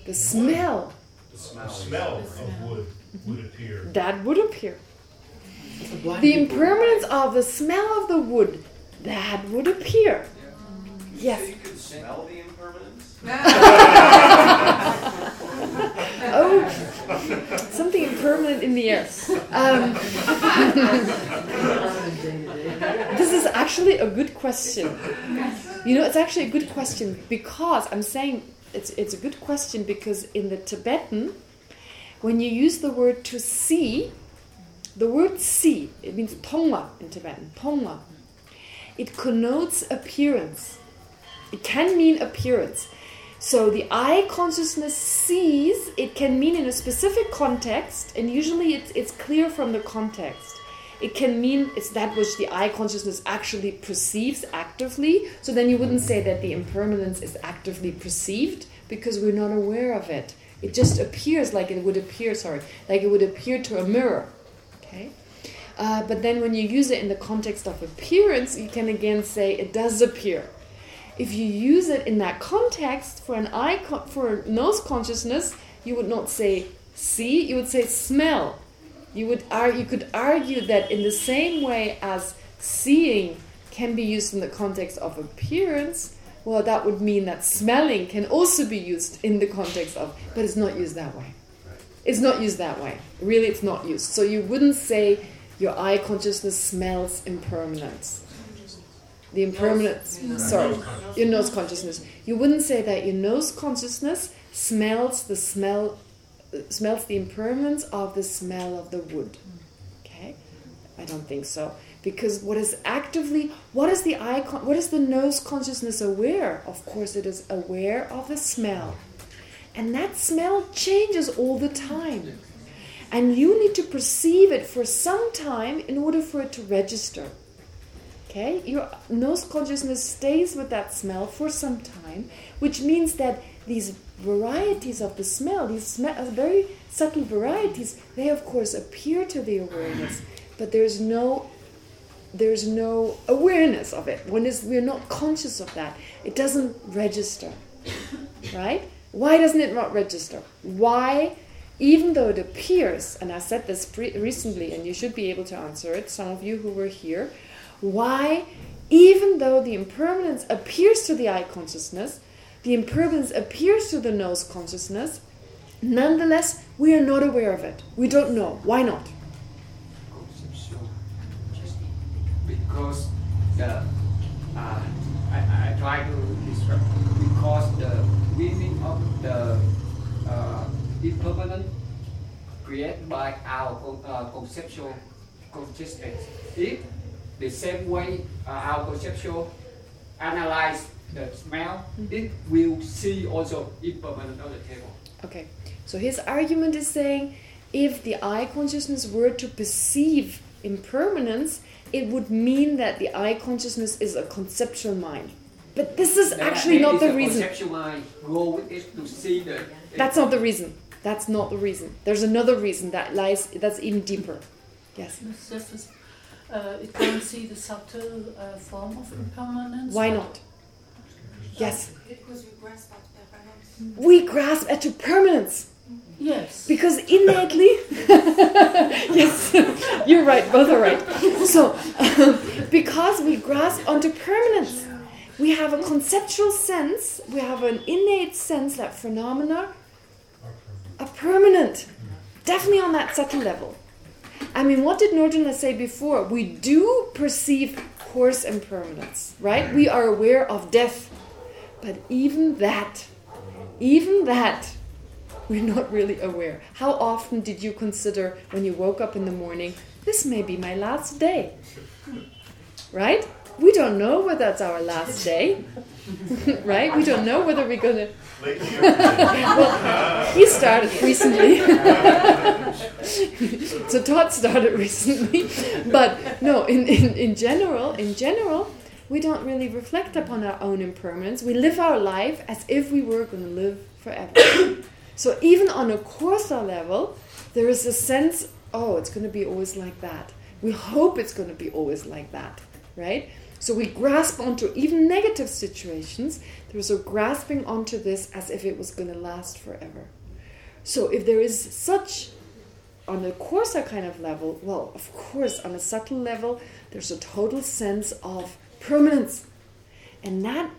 [SPEAKER 1] The smell
[SPEAKER 3] the smell of wood would appear.
[SPEAKER 1] that would appear.
[SPEAKER 6] The blind
[SPEAKER 1] The
[SPEAKER 6] people-
[SPEAKER 1] impermanence of the smell of the wood that would appear. Yes.
[SPEAKER 8] you can smell the impermanence? *laughs*
[SPEAKER 1] Oh, something impermanent in the air. Um, *laughs* this is actually a good question. You know, it's actually a good question because I'm saying it's it's a good question because in the Tibetan, when you use the word to see, the word see it means tonga in Tibetan. Tonga. It connotes appearance. It can mean appearance. So the eye consciousness sees, it can mean in a specific context, and usually it's, it's clear from the context. It can mean it's that which the eye consciousness actually perceives actively. So then you wouldn't say that the impermanence is actively perceived because we're not aware of it. It just appears like it would appear, sorry, like it would appear to a mirror. Okay? Uh, but then when you use it in the context of appearance, you can again say it does appear. If you use it in that context for an eye for nose consciousness, you would not say see, you would say smell. You would ar you could argue that in the same way as seeing can be used in the context of appearance, well, that would mean that smelling can also be used in the context of, but it's not used that way. It's not used that way. Really, it's not used. So you wouldn't say your eye consciousness smells impermanence. The impermanence, sorry, your nose consciousness. You wouldn't say that your nose consciousness smells the smell, smells the impermanence of the smell of the wood. Okay, I don't think so. Because what is actively, what is the eye, what is the nose consciousness aware? Of course, it is aware of the smell, and that smell changes all the time. And you need to perceive it for some time in order for it to register. Okay, your nose consciousness stays with that smell for some time, which means that these varieties of the smell, these sm uh, very subtle varieties, they of course appear to the awareness, but there's no there's no awareness of it. One is we're not conscious of that. It doesn't register, right? Why doesn't it not register? Why, even though it appears, and I said this recently, and you should be able to answer it. Some of you who were here why, even though the impermanence appears to the eye consciousness, the impermanence appears to the nose consciousness, nonetheless, we are not aware of it. We don't know. Why not?
[SPEAKER 9] because the uh, I, I try to describe because the meaning of the uh, impermanent created by our uh, conceptual consciousness. If the same way uh, our conceptual analyze the smell, it will see also impermanent on the table.
[SPEAKER 1] Okay, so his argument is saying if the eye consciousness were to perceive impermanence, it would mean that the eye consciousness is a conceptual mind. But this is
[SPEAKER 9] That-
[SPEAKER 1] actually not
[SPEAKER 9] is
[SPEAKER 1] the
[SPEAKER 9] a
[SPEAKER 1] reason.
[SPEAKER 9] Conceptual mind go to see the.
[SPEAKER 1] That's not the reason. That's not the reason. There's another reason that lies that's even deeper. Yes.
[SPEAKER 7] It's just this, uh, it can't see the subtle uh, form of impermanence.
[SPEAKER 1] Why not? Yes.
[SPEAKER 5] Because we grasp at permanence.
[SPEAKER 1] We grasp at permanence.
[SPEAKER 7] Yes.
[SPEAKER 1] Because innately, *laughs* yes, you're right, both are right. So, um, *laughs* because we grasp onto permanence, we have a conceptual sense, we have an innate sense that phenomena are permanent. Definitely on that subtle level. I mean, what did Nordjula say before? We do perceive coarse impermanence, right? We are aware of death. But even that, even that, we're not really aware. How often did you consider when you woke up in the morning, this may be my last day? Right? We don't know whether that's our last day. *laughs* right? We don't know whether we're going *laughs* to... Well, he started recently. *laughs* so Todd started recently. But no, in, in, in general, in general, we don't really reflect upon our own impermanence. We live our life as if we were going to live forever. *coughs* so even on a coarser level, there is a sense, oh, it's going to be always like that. We hope it's going to be always like that, right? So we grasp onto even negative situations. There's a grasping onto this as if it was going to last forever. So if there is such, on a coarser kind of level, well, of course, on a subtle level, there's a total sense of permanence. And that,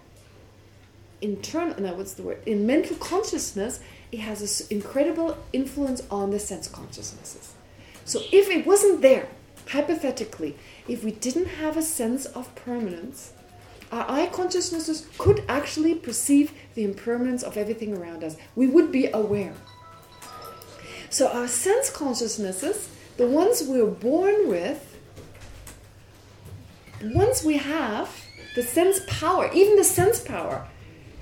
[SPEAKER 1] in turn, no, what's the word? In mental consciousness, it has an incredible influence on the sense consciousnesses. So if it wasn't there, hypothetically, if we didn't have a sense of permanence, our eye consciousnesses could actually perceive the impermanence of everything around us. We would be aware. So our sense consciousnesses, the ones we're born with, once we have the sense power, even the sense power,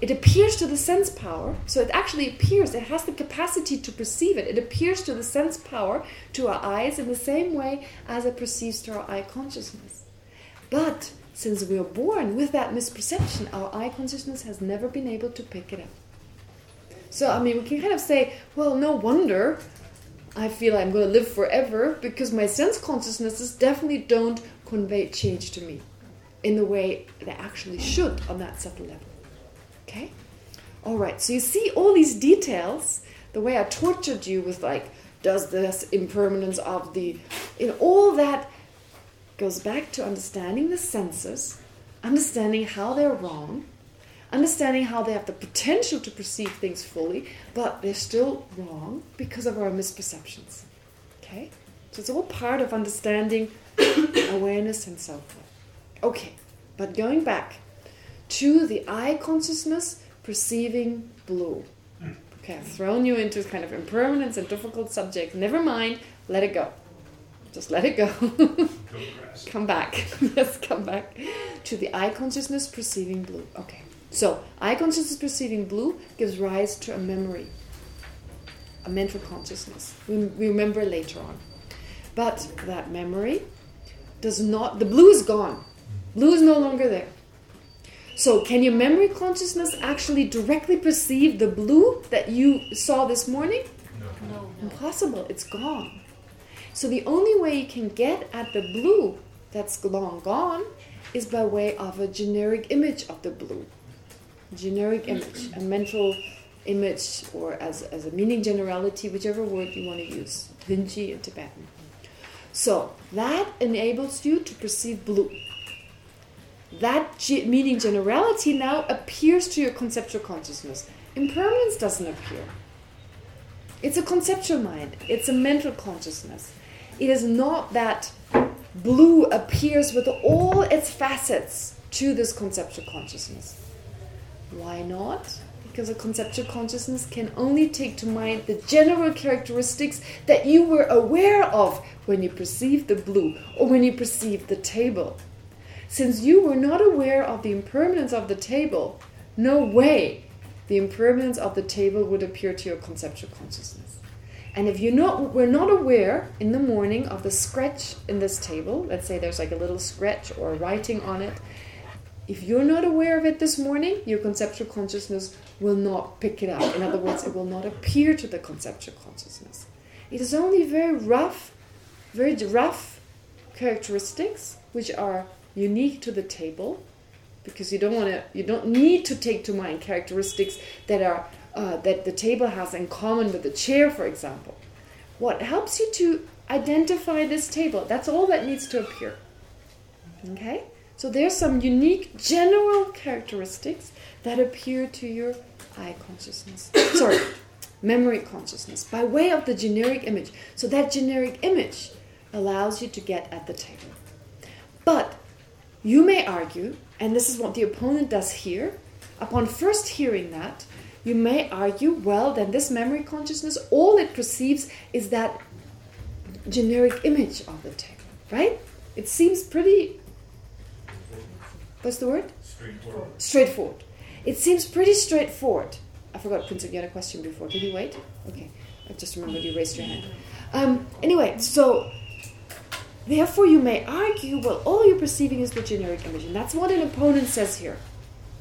[SPEAKER 1] it appears to the sense power, so it actually appears, it has the capacity to perceive it. It appears to the sense power, to our eyes, in the same way as it perceives to our eye consciousness. But since we are born with that misperception, our eye consciousness has never been able to pick it up. So, I mean, we can kind of say, well, no wonder I feel I'm going to live forever because my sense consciousnesses definitely don't convey change to me in the way they actually should on that subtle level. Okay? All right, so you see all these details, the way I tortured you with like, does this impermanence of the, in all that goes back to understanding the senses, understanding how they're wrong, understanding how they have the potential to perceive things fully, but they're still wrong because of our misperceptions. Okay? So it's all part of understanding *coughs* awareness and so forth. Okay, but going back to the eye consciousness perceiving blue. Okay, I've thrown you into kind of impermanence and difficult subject. Never mind, let it go. Just let it go. *laughs* Come back. *laughs* yes, come back to the eye consciousness perceiving blue. Okay. So, eye consciousness perceiving blue gives rise to a memory, a mental consciousness. We remember later on. But that memory does not, the blue is gone. Blue is no longer there. So, can your memory consciousness actually directly perceive the blue that you saw this morning?
[SPEAKER 3] No.
[SPEAKER 7] No, no.
[SPEAKER 1] Impossible. It's gone. So the only way you can get at the blue that's long gone is by way of a generic image of the blue. Generic image, a mental image, or as, as a meaning generality, whichever word you want to use. Vinci in Tibetan. So that enables you to perceive blue. That ge meaning generality now appears to your conceptual consciousness. Impermanence doesn't appear. It's a conceptual mind. It's a mental consciousness. It is not that blue appears with all its facets to this conceptual consciousness. Why not? Because a conceptual consciousness can only take to mind the general characteristics that you were aware of when you perceived the blue or when you perceived the table. Since you were not aware of the impermanence of the table, no way the impermanence of the table would appear to your conceptual consciousness. And if you not we're not aware in the morning of the scratch in this table, let's say there's like a little scratch or writing on it, if you're not aware of it this morning, your conceptual consciousness will not pick it up. In other words, it will not appear to the conceptual consciousness. It is only very rough, very rough characteristics which are unique to the table because you don't want to you don't need to take to mind characteristics that are uh, that the table has in common with the chair, for example. What helps you to identify this table, that's all that needs to appear. Okay? So there's some unique general characteristics that appear to your eye consciousness. *coughs* Sorry, memory consciousness, by way of the generic image. So that generic image allows you to get at the table. But you may argue, and this is what the opponent does here, upon first hearing that, you may argue, well, then this memory consciousness, all it perceives is that generic image of the table, right? It seems pretty, what's the word?
[SPEAKER 3] Straightforward.
[SPEAKER 1] Straightforward. It seems pretty straightforward. I forgot, Prince, you had a question before. Can you wait? Okay. I just remembered you raised your hand. Um, anyway, so therefore you may argue, well, all you're perceiving is the generic image. And that's what an opponent says here.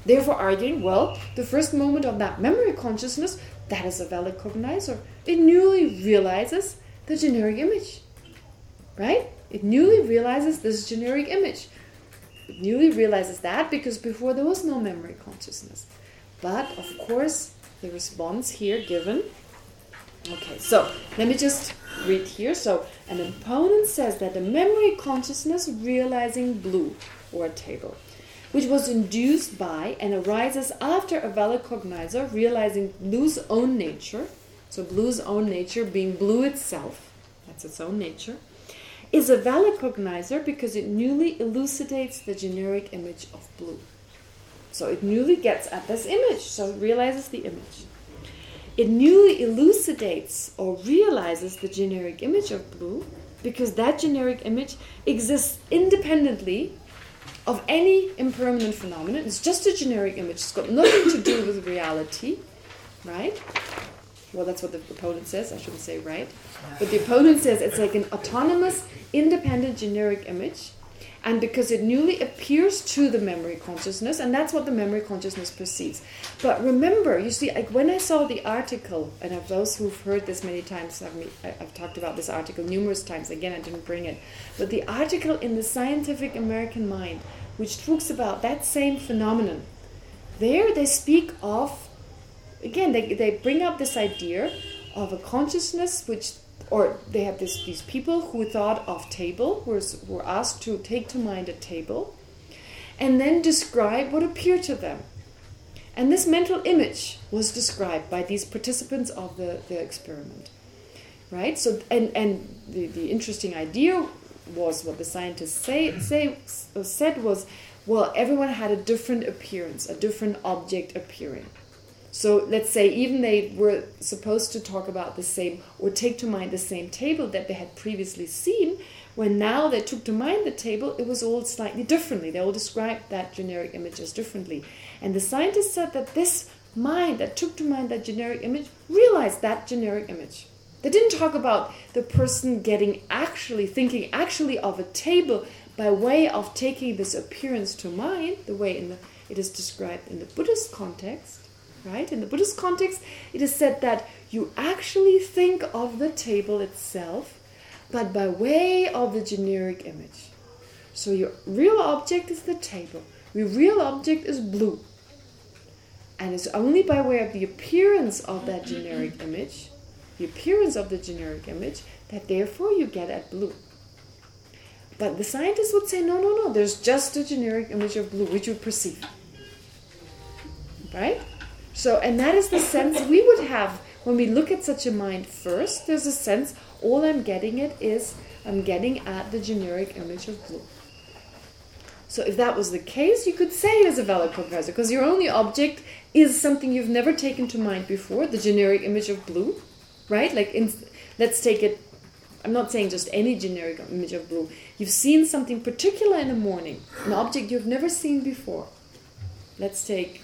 [SPEAKER 1] Therefore arguing, well, the first moment of that memory consciousness, that is a valid cognizer. It newly realizes the generic image. Right? It newly realizes this generic image. Newly realizes that because before there was no memory consciousness. But, of course, the response here given... Okay, so let me just read here. So, an opponent says that the memory consciousness realizing blue or a table which was induced by and arises after a valid cognizer realizing blue's own nature, so blue's own nature being blue itself, that's its own nature, is a valid cognizer because it newly elucidates the generic image of blue. So it newly gets at this image, so it realizes the image. It newly elucidates or realizes the generic image of blue because that generic image exists independently of any impermanent phenomenon. It's just a generic image. It's got nothing to do with reality, right? Well, that's what the opponent says. I shouldn't say right. But the opponent says it's like an autonomous, independent, generic image. And because it newly appears to the memory consciousness, and that's what the memory consciousness perceives. But remember, you see, like when I saw the article, and of those who've heard this many times, I've, I've talked about this article numerous times. Again, I didn't bring it. But the article in the Scientific American Mind, which talks about that same phenomenon, there they speak of, again, they, they bring up this idea of a consciousness which or they have this, these people who thought of table, were, were asked to take to mind a table, and then describe what appeared to them. And this mental image was described by these participants of the, the experiment. Right? So, and, and the, the interesting idea was what the scientists say, say said was, well, everyone had a different appearance, a different object appearing. So let's say even they were supposed to talk about the same or take to mind the same table that they had previously seen, when now they took to mind the table, it was all slightly differently. They all described that generic image as differently. And the scientists said that this mind that took to mind that generic image realized that generic image. They didn't talk about the person getting actually, thinking actually of a table by way of taking this appearance to mind, the way in the, it is described in the Buddhist context right? In the Buddhist context, it is said that you actually think of the table itself, but by way of the generic image. So your real object is the table. Your real object is blue. And it's only by way of the appearance of that generic image, the appearance of the generic image, that therefore you get at blue. But the scientists would say, no, no, no, there's just a generic image of blue, which you perceive. Right? So, and that is the sense we would have when we look at such a mind first. There's a sense, all I'm getting it is, I'm getting at the generic image of blue. So if that was the case, you could say it is a valid comparison because your only object is something you've never taken to mind before, the generic image of blue, right? Like, in, let's take it, I'm not saying just any generic image of blue. You've seen something particular in the morning, an object you've never seen before. Let's take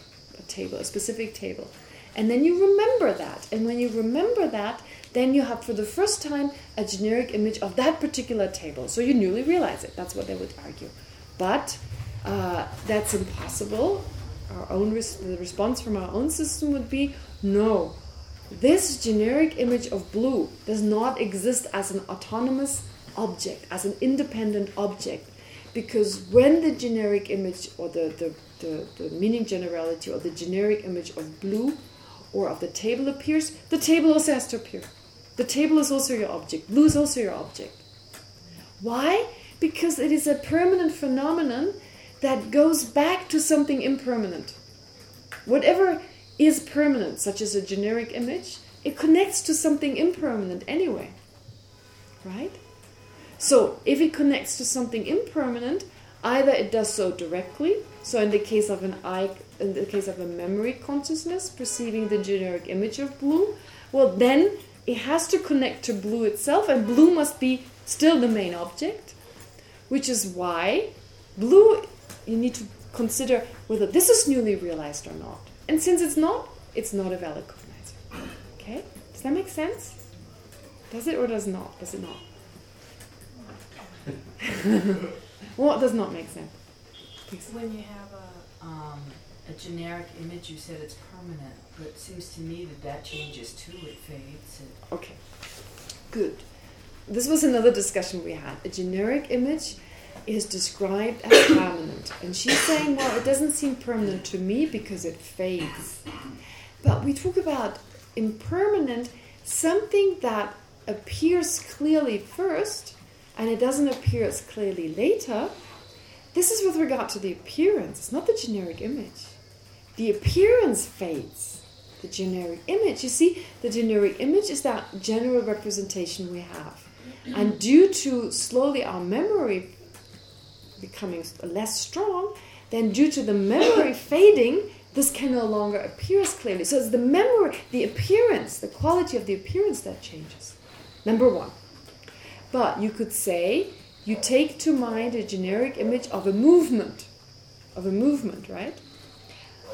[SPEAKER 1] table, a specific table. And then you remember that. And when you remember that, then you have for the first time a generic image of that particular table. So you newly realize it. That's what they would argue. But uh, that's impossible. Our own res the response from our own system would be, no, this generic image of blue does not exist as an autonomous object, as an independent object. Because when the generic image or the, the, the, the meaning generality or the generic image of blue or of the table appears, the table also has to appear. The table is also your object. Blue is also your object. Why? Because it is a permanent phenomenon that goes back to something impermanent. Whatever is permanent, such as a generic image, it connects to something impermanent anyway. Right? So, if it connects to something impermanent, either it does so directly, so in the case of an eye, in the case of a memory consciousness perceiving the generic image of blue, well then it has to connect to blue itself, and blue must be still the main object, which is why blue, you need to consider whether this is newly realized or not. And since it's not, it's not a valid cognizer. Okay? Does that make sense? Does it or does not? Does it not? *laughs* what does not make sense? Please.
[SPEAKER 5] When you have a, um, a generic image, you said it's permanent, but it seems to me that that changes too. It fades. It
[SPEAKER 1] Okay, good. This was another discussion we had. A generic image is described as permanent. And she's saying, well, it doesn't seem permanent to me because it fades. But we talk about impermanent, something that appears clearly first and it doesn't appear as clearly later. This is with regard to the appearance. It's not the generic image. The appearance fades. The generic image, you see, the generic image is that general representation we have. And due to slowly our memory becoming less strong, then due to the memory *coughs* fading, this can no longer appear as clearly. So it's the memory, the appearance, the quality of the appearance that changes. Number one. But you could say you take to mind a generic image of a movement, of a movement, right?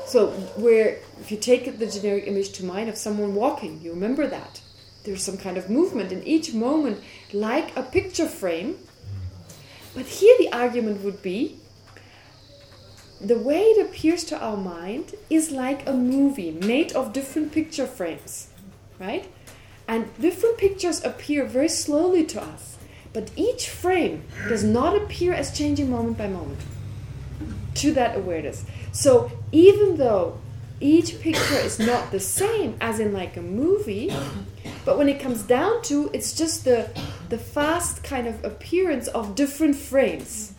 [SPEAKER 1] So where if you take the generic image to mind of someone walking, you remember that. There's some kind of movement in each moment, like a picture frame. But here the argument would be, the way it appears to our mind is like a movie made of different picture frames, right? And different pictures appear very slowly to us. But each frame does not appear as changing moment by moment to that awareness. So even though each picture is not the same as in like a movie, but when it comes down to, it's just the, the fast kind of appearance of different frames.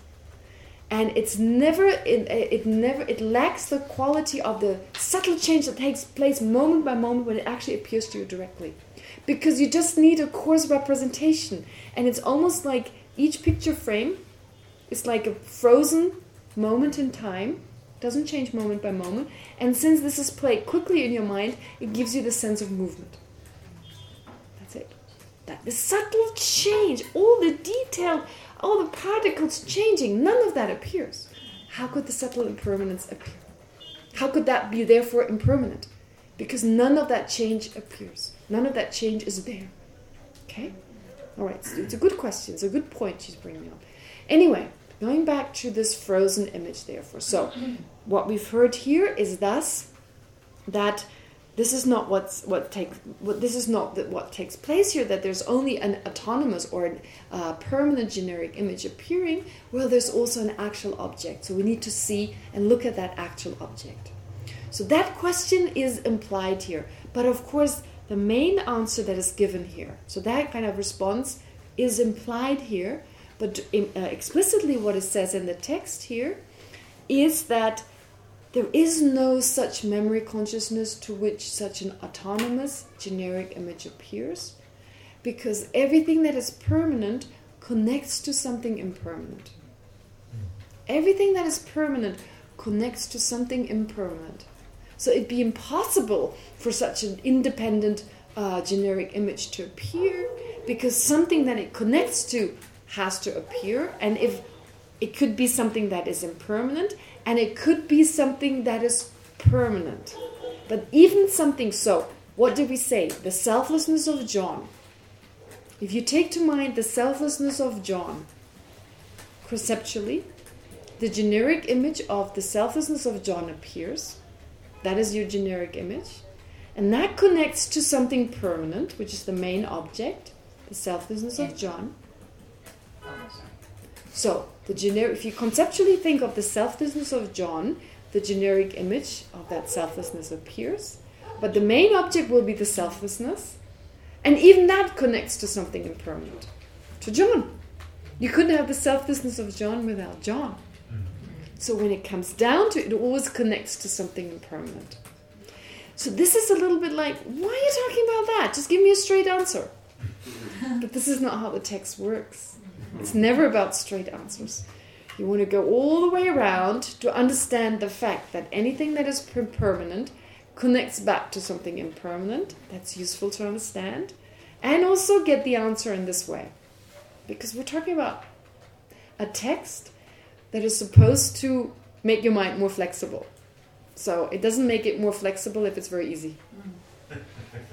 [SPEAKER 1] And it's never, it, it never, it lacks the quality of the subtle change that takes place moment by moment when it actually appears to you directly because you just need a coarse representation. And it's almost like each picture frame is like a frozen moment in time. Doesn't change moment by moment. And since this is played quickly in your mind it gives you the sense of movement. That's it. That the subtle change all the detail all the particles changing none of that appears. How could the subtle impermanence appear? How could that be therefore impermanent? Because none of that change appears None of that change is there. Okay? All right, so it's a good question. It's a good point she's bringing up. Anyway, going back to this frozen image, therefore. So, what we've heard here is thus that this is not what's what takes what this is not that what takes place here. That there's only an autonomous or uh, permanent generic image appearing. Well, there's also an actual object. So we need to see and look at that actual object. So that question is implied here, but of course the main answer that is given here. So that kind of response is implied here, but in, uh, explicitly what it says in the text here is that there is no such memory consciousness to which such an autonomous generic image appears, because everything that is permanent connects to something impermanent. everything that is permanent connects to something impermanent. So it'd be impossible for such an independent uh, generic image to appear because something that it connects to has to appear. And if it could be something that is impermanent and it could be something that is permanent. But even something so, what do we say? The selflessness of John. If you take to mind the selflessness of John, conceptually, the generic image of the selflessness of John appears. That is your generic image. And that connects to something permanent, which is the main object, the selflessness of John. So, the generic, if you conceptually think of the selflessness of John, the generic image of that selflessness appears. But the main object will be the selflessness. And even that connects to something impermanent, to John. You couldn't have the selflessness of John without John. So when it comes down to it, it always connects to something impermanent. So this is a little bit like, why are you talking about that? Just give me a straight answer. *laughs* But this is not how the text works. It's never about straight answers. You want to go all the way around to understand the fact that anything that is permanent connects back to something impermanent. That's useful to understand. And also get the answer in this way. Because we're talking about a text that is supposed to make your mind more flexible. So it doesn't make it more flexible if it's very easy. *laughs*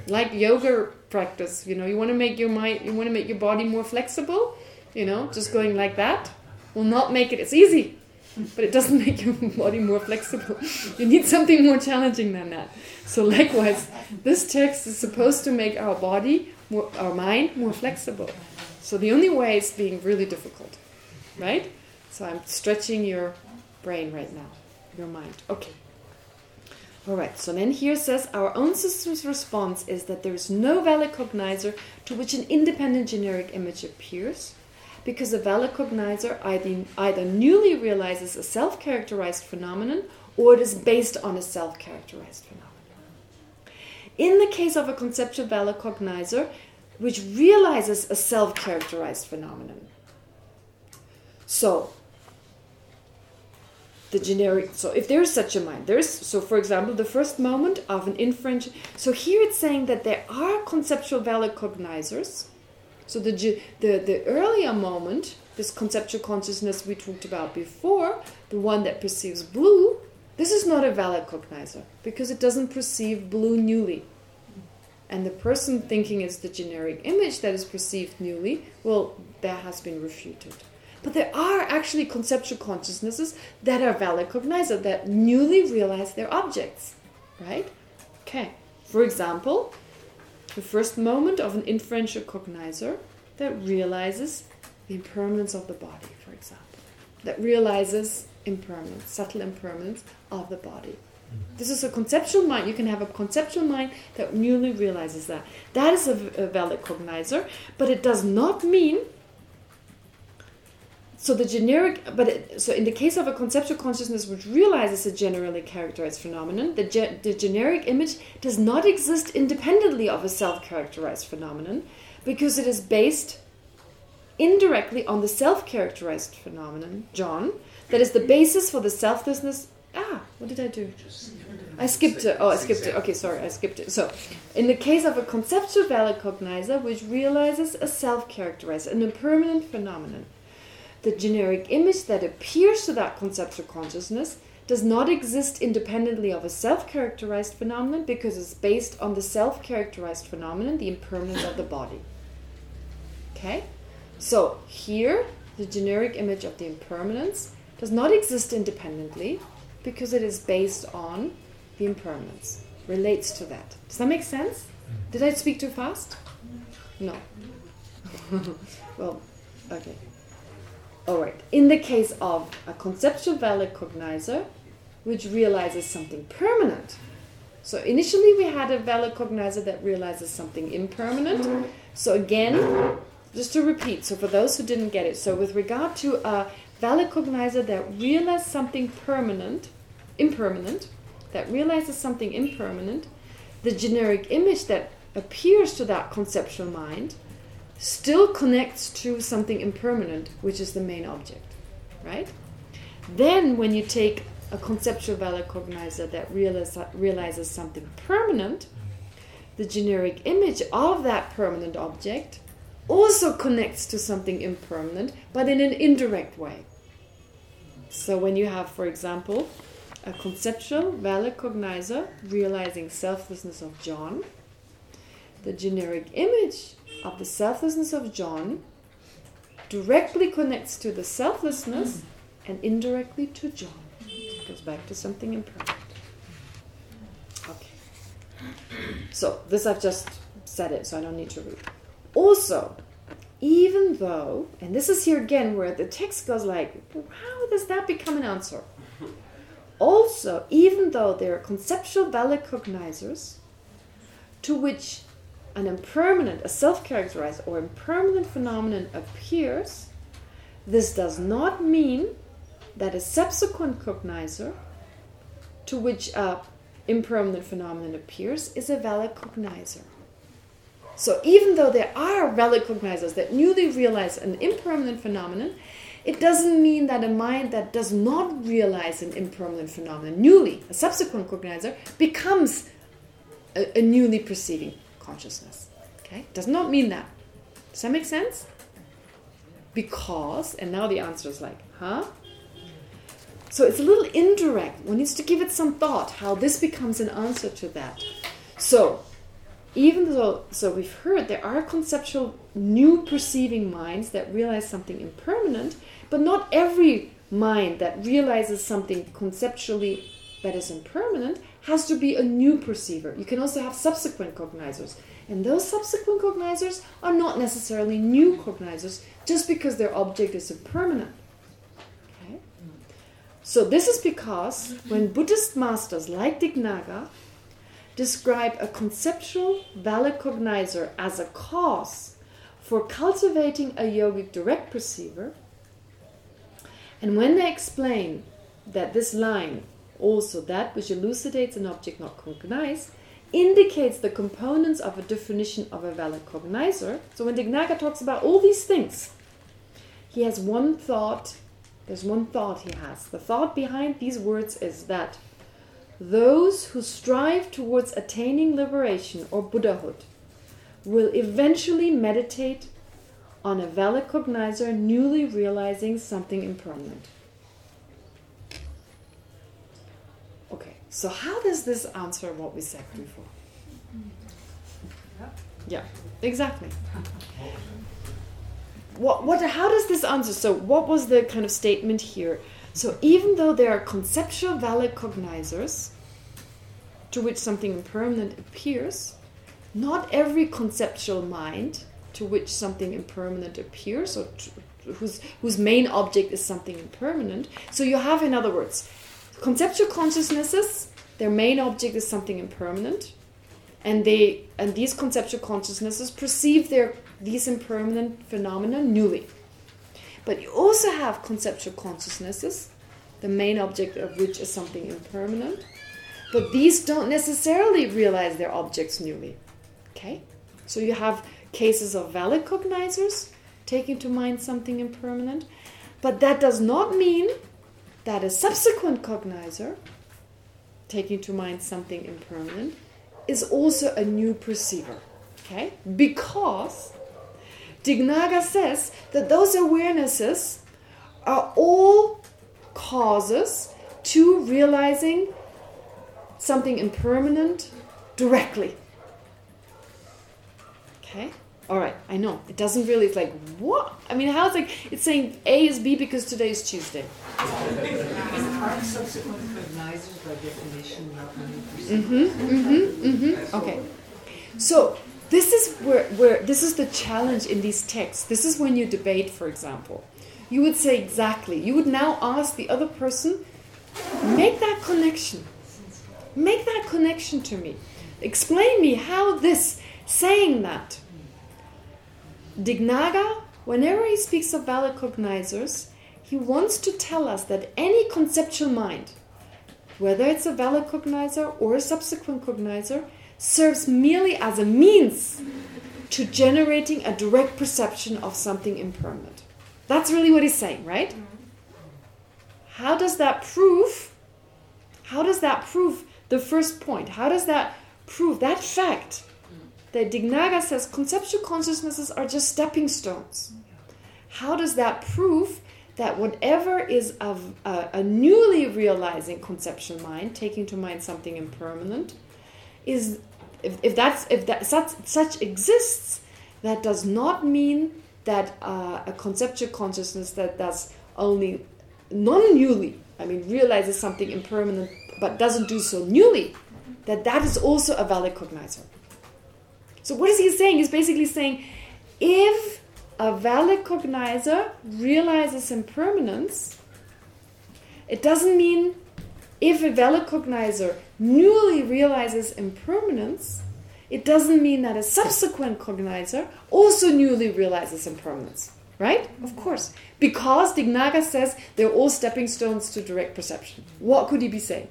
[SPEAKER 1] Like yoga practice, you know, you want to make your mind, you want to make your body more flexible, you know, just going like that will not make it, it's easy, but it doesn't *laughs* make your body more flexible. You need something more challenging than that. So likewise, this text is supposed to make our body, more, our mind more flexible. So the only way is being really difficult, right? So I'm stretching your brain right now, your mind. Okay. All right, so then here says, our own system's response is that there is no valid cognizer to which an independent generic image appears, because a valid cognizer either, either newly realizes a self-characterized phenomenon or it is based on a self-characterized phenomenon. In the case of a conceptual valid cognizer, which realizes a self-characterized phenomenon. So, the generic so if there's such a mind there's so for example the first moment of an inference so here it's saying that there are conceptual valid cognizers. So the the the earlier moment this conceptual consciousness we talked about before the one that perceives blue this is not a valid cognizer because it doesn't perceive blue newly. And the person thinking it's the generic image that is perceived newly well that has been refuted but there are actually conceptual consciousnesses that are valid cognizer, that newly realize their objects. Right? Okay. For example, the first moment of an inferential cognizer that realizes the impermanence of the body, for example. That realizes impermanence, subtle impermanence of the body. Mm-hmm. This is a conceptual mind. You can have a conceptual mind that newly realizes that. That is a, a valid cognizer, but it does not mean so the generic, but it, so in the case of a conceptual consciousness which realizes a generally characterized phenomenon, the, ge the generic image does not exist independently of a self-characterized phenomenon because it is based indirectly on the self-characterized phenomenon, John, that is the basis for the selflessness. Ah, what did I do? I skipped it. Oh, I skipped it. Okay, sorry, I skipped it. So, in the case of a conceptual valid cognizer which realizes a self-characterized, an impermanent phenomenon, the generic image that appears to that conceptual consciousness does not exist independently of a self-characterized phenomenon because it's based on the self-characterized phenomenon, the impermanence of the body. Okay? So, here, the generic image of the impermanence does not exist independently because it is based on the impermanence, relates to that. Does that make sense? Mm-hmm. Did I speak too fast? No. *laughs* well, okay. All right. In the case of a conceptual valid cognizer, which realizes something permanent. So initially we had a valid cognizer that realizes something impermanent. So again, just to repeat, so for those who didn't get it, so with regard to a valid cognizer that realizes something permanent, impermanent, that realizes something impermanent, the generic image that appears to that conceptual mind still connects to something impermanent, which is the main object, right? Then when you take a conceptual valid cognizer that realize, realizes something permanent, the generic image of that permanent object also connects to something impermanent, but in an indirect way. So when you have, for example, a conceptual valid cognizer realizing selflessness of John, the generic image of the selflessness of John directly connects to the selflessness and indirectly to John. It goes back to something impermanent. Okay. So this I've just said it, so I don't need to read. Also, even though, and this is here again where the text goes like, how does that become an answer? Also, even though there are conceptual valid cognizers to which an impermanent, a self-characterized or impermanent phenomenon appears, this does not mean that a subsequent cognizer to which a impermanent phenomenon appears is a valid cognizer. So even though there are valid cognizers that newly realize an impermanent phenomenon, it doesn't mean that a mind that does not realize an impermanent phenomenon newly, a subsequent cognizer, becomes a, a newly perceiving consciousness. Okay? Does not mean that. Does that make sense? Because, and now the answer is like, huh? So it's a little indirect. One needs to give it some thought how this becomes an answer to that. So, even though, so we've heard there are conceptual new perceiving minds that realize something impermanent, but not every mind that realizes something conceptually that is impermanent has to be a new perceiver. You can also have subsequent cognizers. And those subsequent cognizers are not necessarily new cognizers just because their object is impermanent. Okay? So this is because when Buddhist masters like Dignaga describe a conceptual valid cognizer as a cause for cultivating a yogic direct perceiver, and when they explain that this line, also that which elucidates an object not cognized, indicates the components of a definition of a valid cognizer. So when Dignaga talks about all these things, he has one thought, there's one thought he has. The thought behind these words is that those who strive towards attaining liberation or Buddhahood will eventually meditate on a valid cognizer newly realizing something impermanent. Okay, so how does this answer what we said before? Yeah, exactly. What, what, how does this answer? So what was the kind of statement here? So even though there are conceptual valid cognizers to which something impermanent appears, not every conceptual mind to which something impermanent appears or to, whose whose main object is something impermanent. So you have, in other words, conceptual consciousnesses, their main object is something impermanent, and they and these conceptual consciousnesses perceive their these impermanent phenomena newly. But you also have conceptual consciousnesses, the main object of which is something impermanent, but these don't necessarily realize their objects newly. Okay? So you have cases of valid cognizers taking to mind something impermanent, but that does not mean that a subsequent cognizer taking to mind something impermanent is also a new perceiver. Okay? Because Dignaga says that those awarenesses are all causes to realizing something impermanent directly. Okay? All right, I know. It doesn't really, it's like, what? I mean, how it's like, it's saying A is B because today is Tuesday.
[SPEAKER 2] Aren't subsequent cognizers by definition not
[SPEAKER 1] Mm-hmm, mm-hmm, mm-hmm. Okay. So, this is where, where, this is the challenge in these texts. This is when you debate, for example. You would say exactly, you would now ask the other person, make that connection. Make that connection to me. Explain me how this, saying that. Dignaga, whenever he speaks of valid cognizers, he wants to tell us that any conceptual mind, whether it's a valid cognizer or a subsequent cognizer, serves merely as a means to generating a direct perception of something impermanent. That's really what he's saying, right? how does that prove, how does that prove the first point? How does that prove that fact that Dignaga says conceptual consciousnesses are just stepping stones? How does that prove that whatever is of a, a newly realizing conceptual mind, taking to mind something impermanent, is if, if that's if that such such exists, that does not mean that uh, a conceptual consciousness that does only non-newly, I mean, realizes something impermanent, but doesn't do so newly, that that is also a valid cognizer. So what is he saying? He's basically saying, if a valid cognizer realizes impermanence, it doesn't mean if a valid cognizer newly realizes impermanence, it doesn't mean that a subsequent cognizer also newly realizes impermanence. Right? Mm-hmm. Of course. Because Dignaga says they're all stepping stones to direct perception. What could he be saying?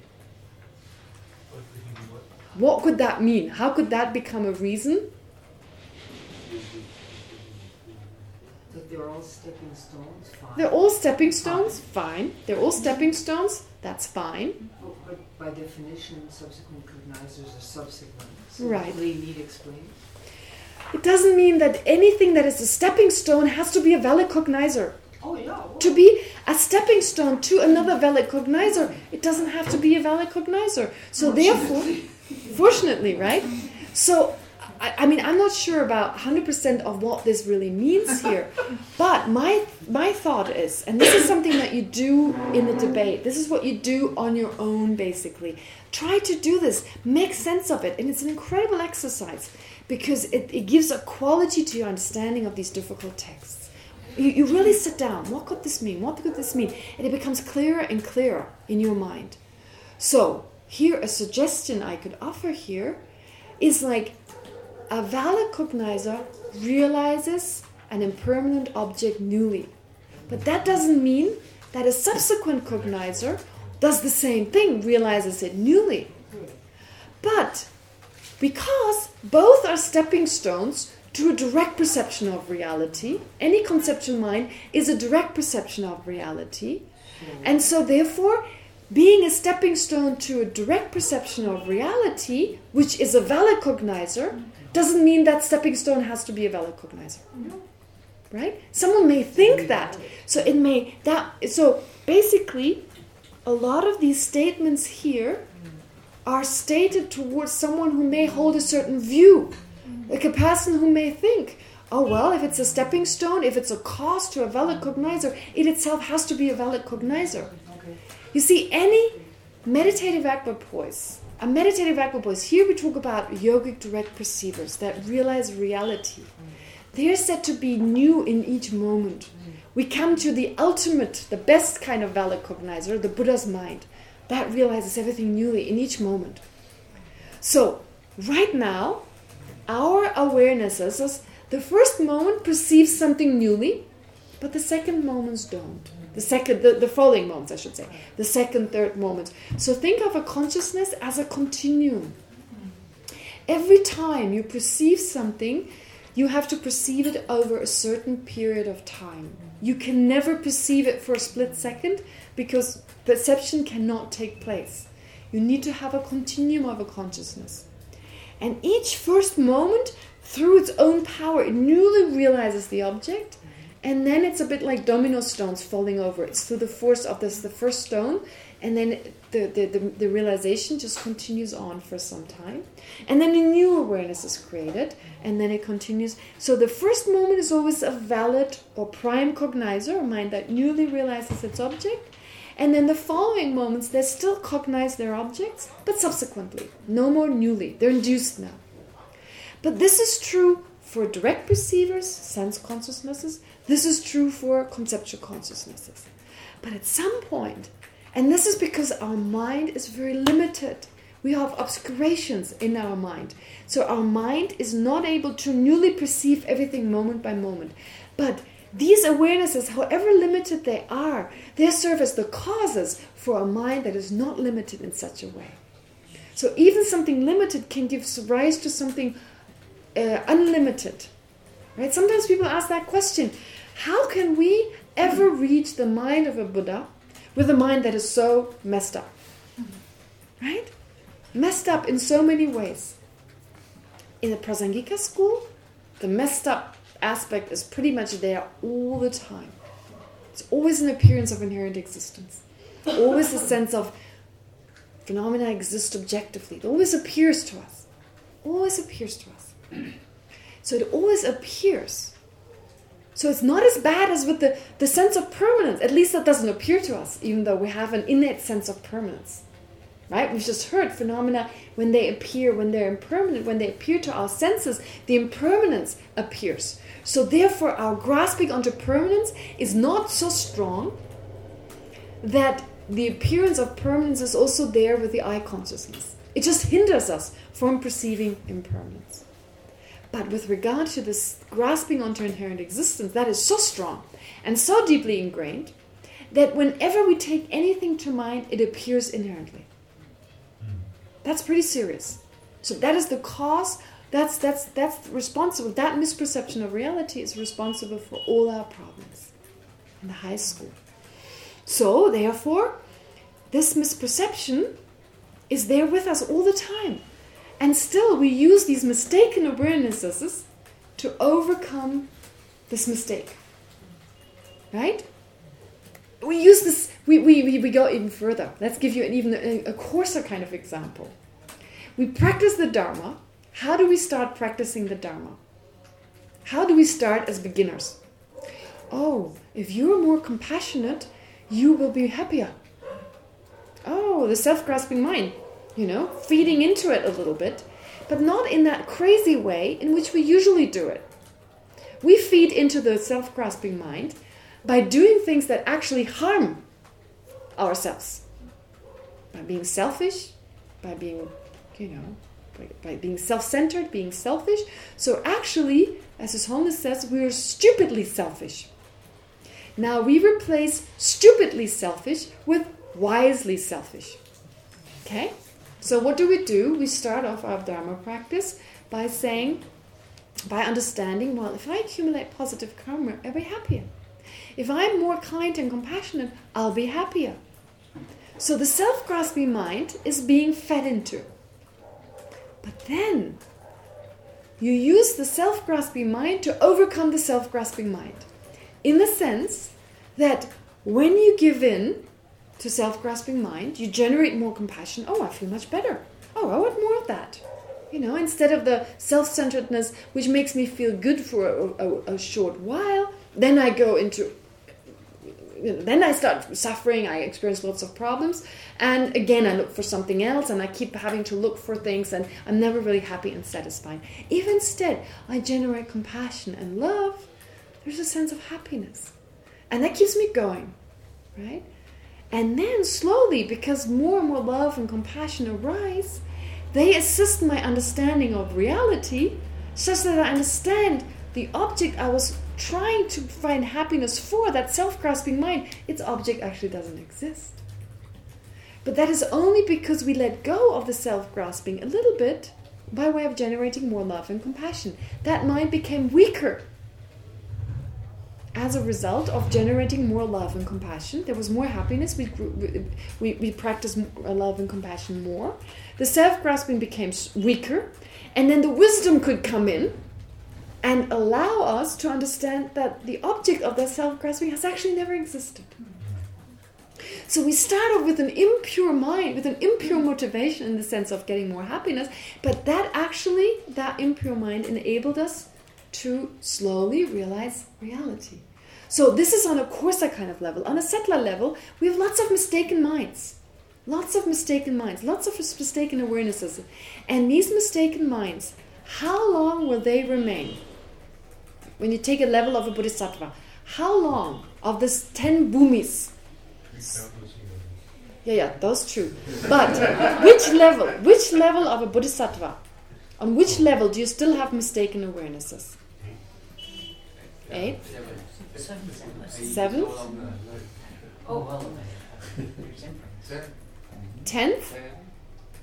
[SPEAKER 1] What could that mean? How could that become a reason?
[SPEAKER 2] That they're all stepping stones, fine.
[SPEAKER 1] They're all stepping stones? Fine. They're all stepping stones? That's fine.
[SPEAKER 2] But, but by definition, subsequent cognizers are subsequent. So
[SPEAKER 1] Right.
[SPEAKER 2] Lee need explain.
[SPEAKER 1] It doesn't mean that anything that is a stepping stone has to be a valid cognizer.
[SPEAKER 2] Oh yeah. well,
[SPEAKER 1] To be a stepping stone to another valid cognizer, it doesn't have to be a valid cognizer. So therefore, fortunately, right? So, I, I mean, I'm not sure about 100% of what this really means here. *laughs* But my my thought is, and this is something that you do in the debate, this is what you do on your own, basically. Try to do this. Make sense of it. And it's an incredible exercise because it, it gives a quality to your understanding of these difficult texts. You, you really sit down. What could this mean? What could this mean? And it becomes clearer and clearer in your mind. So, here, a suggestion I could offer here is like a valid cognizer realizes an impermanent object newly. But that doesn't mean that a subsequent cognizer does the same thing, realizes it newly. But because both are stepping stones to a direct perception of reality, any conceptual mind is a direct perception of reality, and so therefore being a stepping stone to a direct perception of reality, which is a valid cognizer, doesn't mean that stepping stone has to be a valid cognizer. Right? Someone may think that. So it may that so basically a lot of these statements here are stated towards someone who may hold a certain view. Like a person who may think, oh well, if it's a stepping stone, if it's a cause to a valid cognizer, it itself has to be a valid cognizer. You see, any meditative equipoise, a meditative equipoise, here we talk about yogic direct perceivers that realize reality. They are said to be new in each moment. We come to the ultimate, the best kind of valid cognizer, the Buddha's mind. That realizes everything newly in each moment. So, right now, our awarenesses, is the first moment perceives something newly, but the second moments don't. The second, the, the following moments, I should say. The second, third moment So think of a consciousness as a continuum. Every time you perceive something, you have to perceive it over a certain period of time. You can never perceive it for a split second because perception cannot take place. You need to have a continuum of a consciousness. And each first moment, through its own power, it newly realizes the object, and then it's a bit like domino stones falling over. It's through the force of this, the first stone, and then the, the, the, the realization just continues on for some time. And then a new awareness is created, and then it continues. So the first moment is always a valid or prime cognizer, a mind that newly realizes its object. And then the following moments, they still cognize their objects, but subsequently. No more newly. They're induced now. But this is true for direct perceivers, sense consciousnesses. This is true for conceptual consciousnesses. But at some point, and this is because our mind is very limited. We have obscurations in our mind. So our mind is not able to newly perceive everything moment by moment. But these awarenesses, however limited they are, they serve as the causes for a mind that is not limited in such a way. So even something limited can give rise to something uh, unlimited. Right? Sometimes people ask that question, how can we ever reach the mind of a Buddha with a mind that is so messed up. Right? Messed up in so many ways. In the Prasangika school, the messed up aspect is pretty much there all the time. It's always an appearance of inherent existence. Always a sense of phenomena exist objectively. It always appears to us. Always appears to us. So it always appears. So it's not as bad as with the, the sense of permanence. At least that doesn't appear to us, even though we have an innate sense of permanence. Right? We've just heard phenomena, when they appear, when they're impermanent, when they appear to our senses, the impermanence appears. So therefore, our grasping onto permanence is not so strong that the appearance of permanence is also there with the eye consciousness. It just hinders us from perceiving impermanence. But with regard to this grasping onto inherent existence, that is so strong and so deeply ingrained that whenever we take anything to mind, it appears inherently. That's pretty serious. So that is the cause, that's that's that's responsible. That misperception of reality is responsible for all our problems in the high school. So, therefore, this misperception is there with us all the time. And still we use these mistaken awarenesses to overcome this mistake. Right? We use this, we, we, we, go even further. Let's give you an even a, a coarser kind of example. We practice the Dharma. How do we start practicing the Dharma? How do we start as beginners? Oh, if you're more compassionate, you will be happier. Oh, the self-grasping mind, you know, feeding into it a little bit, but not in that crazy way in which we usually do it. We feed into the self-grasping mind by doing things that actually harm ourselves. By being selfish, by being, you know, by, by being self-centered, being selfish. So actually, as His Holiness says, we are stupidly selfish. Now we replace stupidly selfish with wisely selfish. Okay? So what do we do? We start off our Dharma practice by saying, by understanding, well, if I accumulate positive karma, I'll be happier. If I'm more kind and compassionate, I'll be happier. So the self-grasping mind is being fed into. But then, you use the self-grasping mind to overcome the self-grasping mind. In the sense that when you give in to self-grasping mind, you generate more compassion. Oh, I feel much better. Oh, I want more of that. You know, instead of the self-centeredness, which makes me feel good for a, a, a short while, then I go into then I start suffering, I experience lots of problems, and again I look for something else, and I keep having to look for things, and I'm never really happy and satisfied. If instead I generate compassion and love, there's a sense of happiness. And that keeps me going, right? And then slowly, because more and more love and compassion arise, they assist my understanding of reality such that I understand the object I was trying to find happiness for, that self-grasping mind, its object actually doesn't exist. But that is only because we let go of the self-grasping a little bit by way of generating more love and compassion. That mind became weaker as a result of generating more love and compassion, there was more happiness. We we we practiced uh, love and compassion more. The self-grasping became weaker, and then the wisdom could come in and allow us to understand that the object of that self-grasping has actually never existed. So we start off with an impure mind, with an impure motivation in the sense of getting more happiness, but that actually, that impure mind enabled us to slowly realize reality. So this is on a coarser kind of level. On a subtler level, we have lots of mistaken minds. Lots of mistaken minds, lots of mistaken awarenesses. And these mistaken minds, how long will they remain? When you take a level of a bodhisattva, how long of this 10 bhumis? Yeah, yeah, that's true. But which level, which level of a bodhisattva, on which level do you still have mistaken awarenesses? Eight? Seventh?
[SPEAKER 4] Oh, oh
[SPEAKER 1] Tenth?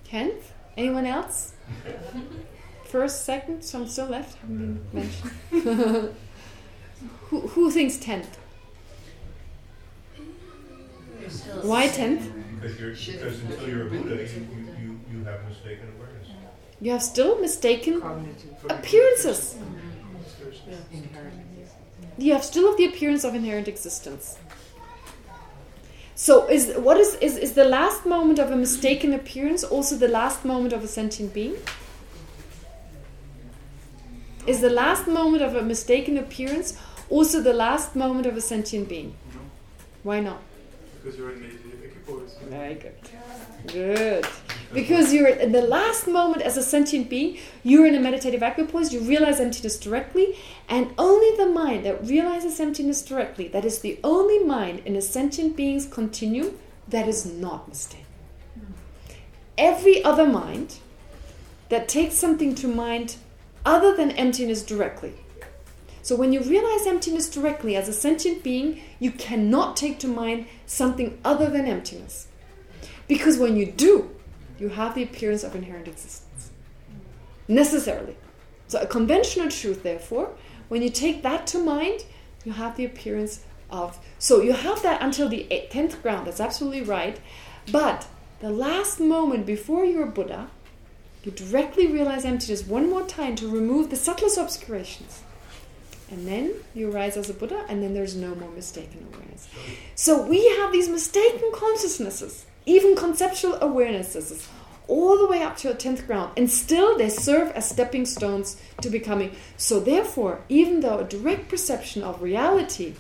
[SPEAKER 1] Tenth? Anyone else? First, second, some still left, haven't been mentioned. *laughs* who, who thinks tenth?
[SPEAKER 3] tenth.
[SPEAKER 1] Why tenth?
[SPEAKER 3] Because you're, because until you're a Buddha, you, you, you, you have mistaken awareness.
[SPEAKER 1] You have still mistaken
[SPEAKER 2] Cognitive
[SPEAKER 1] appearances.
[SPEAKER 2] inherent.
[SPEAKER 1] You have still have the appearance of inherent existence. So is what is, is is the last moment of a mistaken appearance also the last moment of a sentient being? Is the last moment of a mistaken appearance also the last moment of a sentient being? Why not?
[SPEAKER 10] Because you're in equipoise.
[SPEAKER 1] Very good. Good. Because you're in the last moment as a sentient being, you're in a meditative equipoise, you realize emptiness directly, and only the mind that realizes emptiness directly, that is the only mind in a sentient being's continuum that is not mistaken. Every other mind that takes something to mind other than emptiness directly. So when you realize emptiness directly as a sentient being, you cannot take to mind something other than emptiness. Because when you do, you have the appearance of inherent existence. Necessarily. So a conventional truth, therefore, when you take that to mind, you have the appearance of... So you have that until the 10th ground, that's absolutely right. But the last moment before you're Buddha, you directly realize emptiness one more time to remove the subtlest obscurations. And then you rise as a Buddha, and then there's no more mistaken awareness. So we have these mistaken consciousnesses, even conceptual awarenesses, all the way up to a 10th ground. And still they serve as stepping stones to becoming. So therefore, even though a direct perception of reality,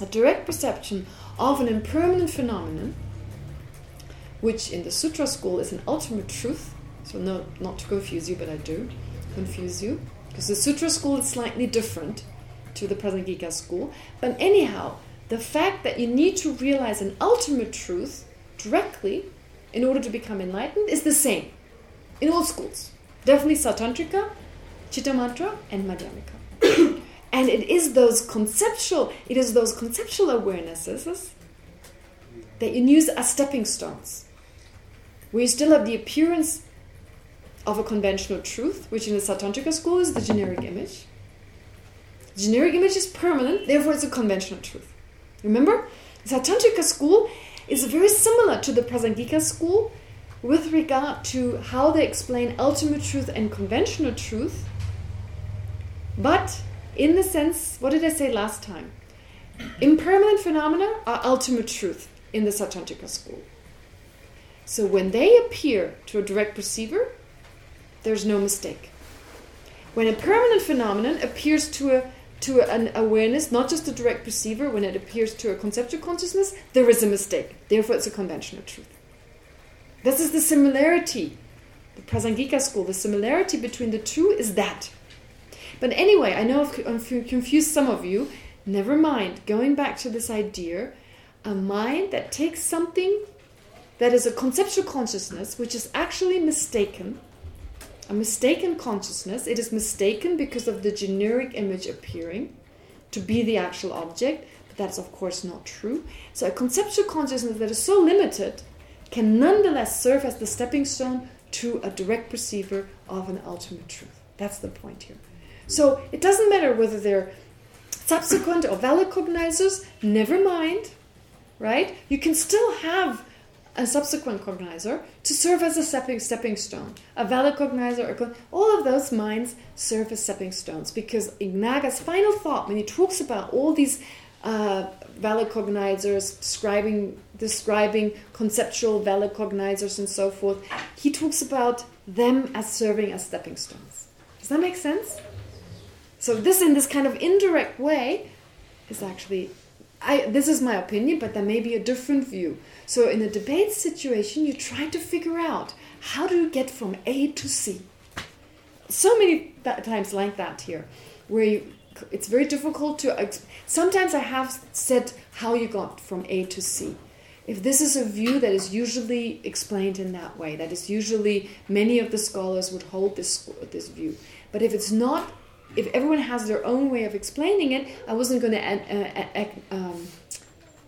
[SPEAKER 1] a direct perception of an impermanent phenomenon, which in the Sutra school is an ultimate truth, so no, not to confuse you, but I do confuse you, because the Sutra school is slightly different to the Prasangika school. But anyhow, the fact that you need to realize an ultimate truth directly in order to become enlightened is the same in all schools. Definitely Sautrantika, Chittamatra, and Madhyamika. *coughs* and it is those conceptual, it is those conceptual awarenesses that you use as stepping stones. Where you still have the appearance of a conventional truth, which in the Sautrantika school is the generic image. The generic image is permanent, therefore it's a conventional truth. Remember? The Sautrantika school is very similar to the Prasangika school with regard to how they explain ultimate truth and conventional truth. But in the sense, what did I say last time? Impermanent phenomena are ultimate truth in the Sautrantika school. So when they appear to a direct perceiver, there's no mistake. When a permanent phenomenon appears to a to an awareness, not just a direct perceiver, when it appears to a conceptual consciousness, there is a mistake. Therefore, it's a conventional truth. This is the similarity. The Prasangika school, the similarity between the two is that. But anyway, I know I've confused some of you. Never mind. Going back to this idea, a mind that takes something that is a conceptual consciousness, which is actually mistaken, a mistaken consciousness. It is mistaken because of the generic image appearing to be the actual object, but that's of course not true. So a conceptual consciousness that is so limited can nonetheless serve as the stepping stone to a direct perceiver of an ultimate truth. That's the point here. So it doesn't matter whether they're subsequent or valid cognizers, never mind, right? You can still have a subsequent cognizer to serve as a stepping, stepping stone. A valid cognizer, all of those minds serve as stepping stones because Dignaga's final thought, when he talks about all these uh, valid cognizers, describing, describing conceptual valid cognizers and so forth, he talks about them as serving as stepping stones. Does that make sense? So this, in this kind of indirect way, is actually I, this is my opinion, but there may be a different view. So in a debate situation, you try to figure out how do you get from A to C. So many times like that here, where you, it's very difficult to... Sometimes I have said how you got from A to C. If this is a view that is usually explained in that way, that is usually many of the scholars would hold this this view. But if it's not if everyone has their own way of explaining it, I wasn't going to add, uh, add, um,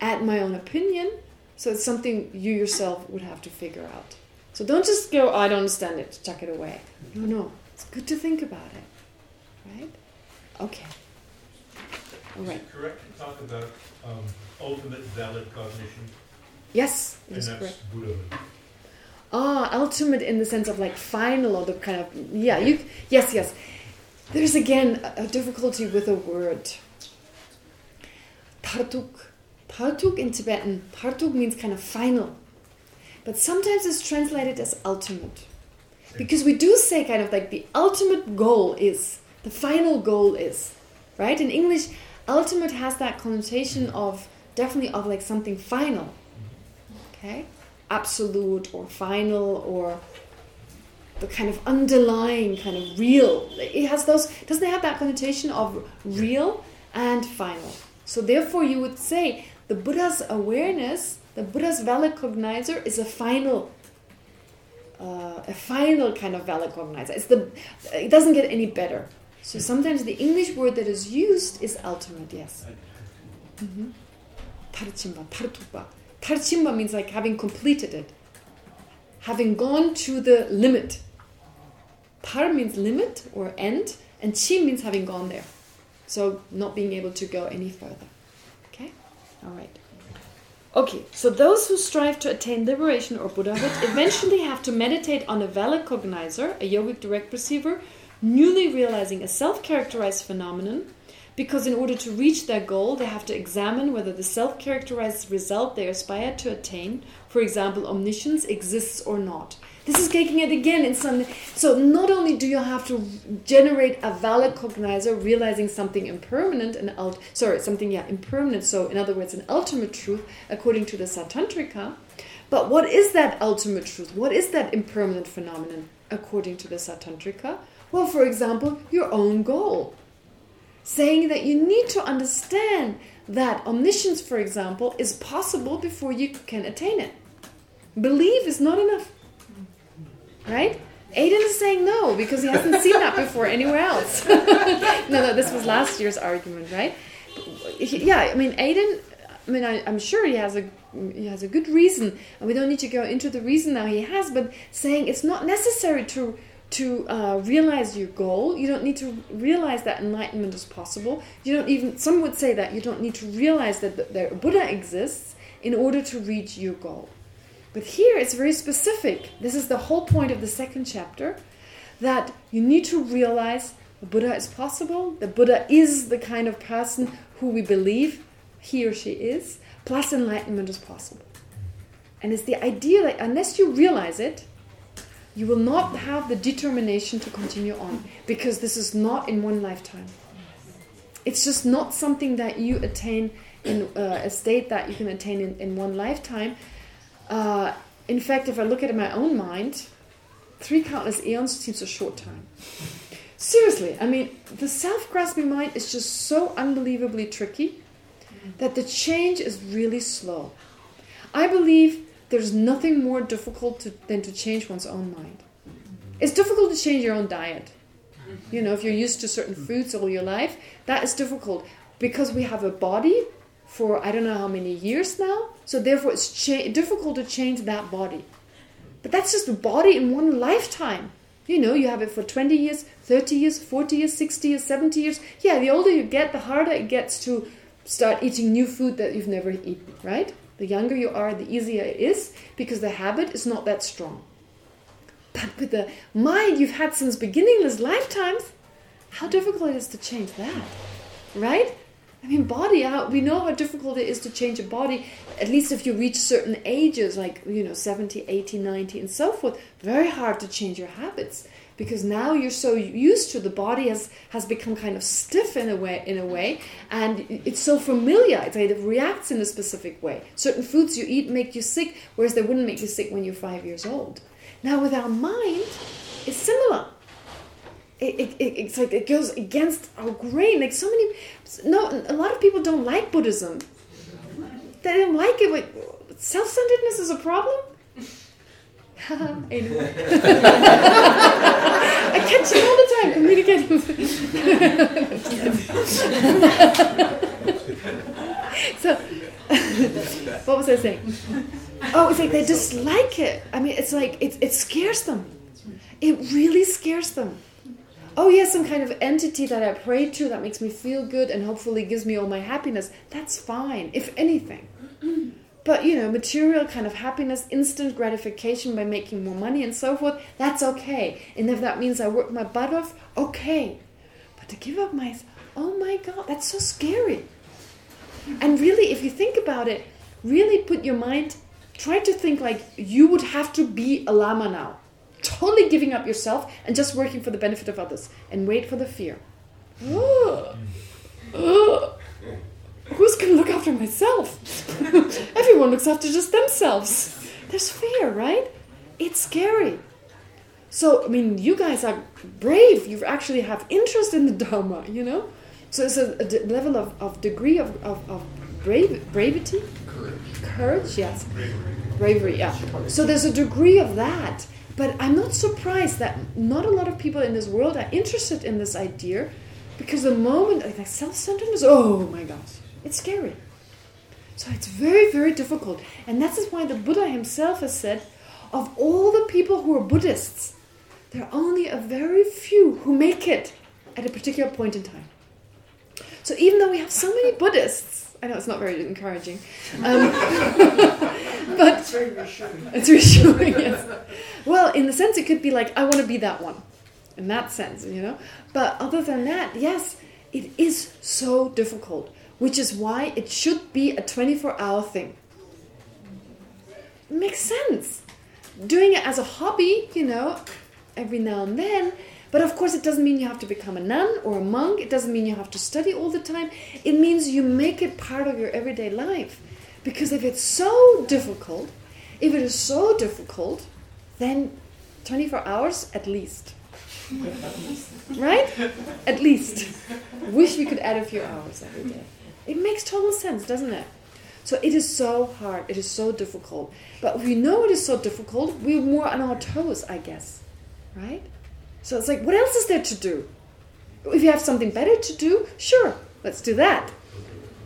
[SPEAKER 1] add, my own opinion. So it's something you yourself would have to figure out. So don't just go, oh, I don't understand it, chuck it away. No, no. It's good to think about it. Right? Okay. All
[SPEAKER 3] Is it correct to talk about um, ultimate valid cognition?
[SPEAKER 1] Yes,
[SPEAKER 3] And that's
[SPEAKER 1] correct.
[SPEAKER 3] Buddhahood.
[SPEAKER 1] Ah, ultimate in the sense of like final or the kind of yeah. You yes yes. There's again a, difficulty with a word. Partuk. Partuk in Tibetan. Partuk means kind of final, but sometimes it's translated as ultimate, because we do say kind of like the ultimate goal is the final goal is, right? In English, ultimate has that connotation of definitely of like something final. Okay absolute or final or the kind of underlying kind of real. It has those, doesn't it have that connotation of real and final? So therefore you would say the Buddha's awareness, the Buddha's valid cognizer is a final uh, a final kind of valid cognizer. It's the, it doesn't get any better. So sometimes the English word that is used is ultimate, yes. Mm -hmm. Tarchimba, means like having completed it. Having gone to the limit. Par means limit or end, and chi means having gone there. So not being able to go any further. Okay? All right. Okay, so those who strive to attain liberation or Buddhahood *coughs* eventually have to meditate on a valid cognizer, a yogic direct perceiver, newly realizing a self-characterized phenomenon, because in order to reach their goal, they have to examine whether the self-characterized result they aspire to attain, for example, omniscience, exists or not. This is taking it again in some... So not only do you have to generate a valid cognizer, realizing something impermanent and... Ult, sorry, something, yeah, impermanent, so in other words, an ultimate truth, according to the Sautrantika, but what is that ultimate truth? What is that impermanent phenomenon, according to the Sautrantika? Well, for example, your own goal saying that you need to understand that omniscience, for example, is possible before you can attain it. Believe is not enough. Right? Aiden is saying no, because he hasn't seen that before anywhere else. *laughs* no, no, this was last year's argument, right? Yeah, I mean, Aiden, I mean, I, am sure he has a he has a good reason, and we don't need to go into the reason now he has, but saying it's not necessary to to uh, realize your goal. You don't need to realize that enlightenment is possible. You don't even, some would say that you don't need to realize that the, the Buddha exists in order to reach your goal. But here it's very specific. This is the whole point of the second chapter, that you need to realize the Buddha is possible. The Buddha is the kind of person who we believe he or she is, plus enlightenment is possible. And it's the idea that unless you realize it, you will not have the determination to continue on because this is not in one lifetime. It's just not something that you attain in uh, a state that you can attain in, in one lifetime. Uh, in fact, if I look at it in my own mind, three countless eons seems a short time. Seriously, I mean, the self-grasping mind is just so unbelievably tricky that the change is really slow. I believe there's nothing more difficult to, than to change one's own mind. It's difficult to change your own diet. You know, if you're used to certain foods all your life, that is difficult because we have a body for I don't know how many years now. So therefore, it's difficult to change that body. But that's just a body in one lifetime. You know, you have it for 20 years, 30 years, 40 years, 60 years, 70 years. Yeah, the older you get, the harder it gets to start eating new food that you've never eaten, right? The younger you are, the easier it is because the habit is not that strong. But with the mind you've had since beginningless lifetimes, how difficult it is to change that, right? I mean, body, we know how difficult it is to change a body, at least if you reach certain ages, like, you know, 70, 80, 90, and so forth. Very hard to change your habits because now you're so used to the body has has become kind of stiff in a way in a way and it's so familiar it's like it reacts in a specific way. Certain foods you eat make you sick whereas they wouldn't make you sick when you're five years old. Now with our mind it's similar it, it, it, it's like it goes against our grain like so many no a lot of people don't like Buddhism they don't like it but self-centeredness is a problem. *laughs* *laughs* I catch him all the time communicating. *laughs* so, what was I saying? Oh, it's like they dislike it. I mean, it's like it, it scares them. It really scares them. Oh, yes, some kind of entity that I pray to that makes me feel good and hopefully gives me all my happiness. That's fine, if anything. But, you know, material kind of happiness, instant gratification by making more money and so forth, that's okay. And if that means I work my butt off, okay. But to give up my... Oh my God, that's so scary. And really, if you think about it, really put your mind... Try to think like you would have to be a lama now. Totally giving up yourself and just working for the benefit of others. And wait for the fear. *gasps* Who's going to look after myself? *laughs* Everyone looks after just themselves. There's fear, right? It's scary. So, I mean, you guys are brave. You actually have interest in the Dharma, you know? So it's a, a level of, of degree of, of, of brave, bravity? Courage. Courage, yes. Bravery. Bravery, yeah. So there's a degree of that. But I'm not surprised that not a lot of people in this world are interested in this idea because the moment, like self-centeredness, oh my gosh. It's scary. So it's very, very difficult. And that is why the Buddha himself has said, of all the people who are Buddhists, there are only a very few who make it at a particular point in time. So even though we have so many Buddhists, I know it's not very encouraging, um, *laughs* *laughs* but
[SPEAKER 2] it's very reassuring.
[SPEAKER 1] It's reassuring, yes. Well, in the sense, it could be like, I want to be that one, in that sense, you know. But other than that, yes, it is so difficult which is why it should be a 24-hour thing. It makes sense. Doing it as a hobby, you know, every now and then, but of course it doesn't mean you have to become a nun or a monk. It doesn't mean you have to study all the time. It means you make it part of your everyday life. Because if it's so difficult, if it is so difficult, then 24 hours at least. right? At least. Wish we could add a few hours every day. It makes total sense, doesn't it? So it is so hard, it is so difficult. But we know it is so difficult, we're more on our toes, I guess. Right? So it's like, what else is there to do? If you have something better to do, sure, let's do that.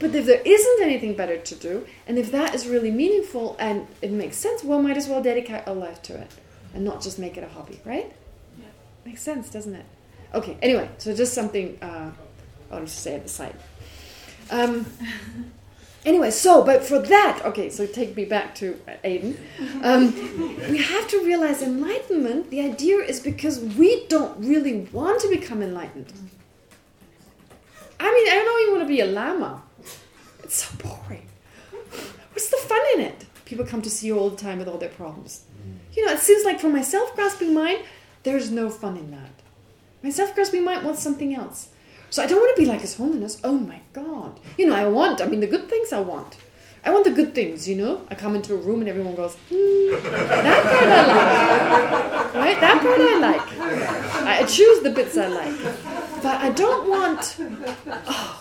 [SPEAKER 1] But if there isn't anything better to do, and if that is really meaningful and it makes sense, well, might as well dedicate a life to it and not just make it a hobby, right? Yeah. Makes sense, doesn't it? Okay, anyway, so just something uh, I want to say at the side. Um, *laughs* anyway, so, but for that, okay, so take me back to Aiden. Um, we have to realize enlightenment, the idea is because we don't really want to become enlightened. I mean, I don't even want to be a lama. It's so boring. What's the fun in it? People come to see you all the time with all their problems. You know, it seems like for my self-grasping mind, there's no fun in that. My self-grasping mind wants something else. So I don't want to be like His Holiness. Oh my God. You know, I want, I mean, the good things I want. I want the good things, you know? I come into a room and everyone goes, hmm, that part I like. Right? That part I like. I choose the bits I like. But I don't want oh,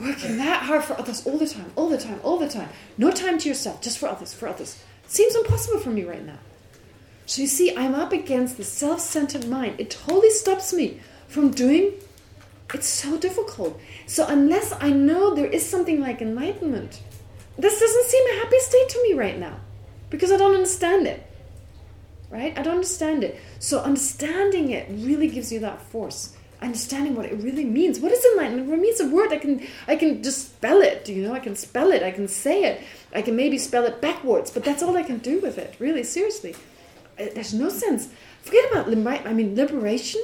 [SPEAKER 1] working that hard for others all the time, all the time, all the time. No time to yourself, just for others, for others. seems impossible for me right now. So you see, I'm up against the self-centered mind. It totally stops me from doing it's so difficult. So unless I know there is something like enlightenment, this doesn't seem a happy state to me right now. Because I don't understand it. Right? I don't understand it. So understanding it really gives you that force. Understanding what it really means. What is enlightenment? It means a word. I can I can just spell it. You know, I can spell it. I can say it. I can maybe spell it backwards. But that's all I can do with it. Really, seriously. Uh, there's no sense. Forget about, I mean, liberation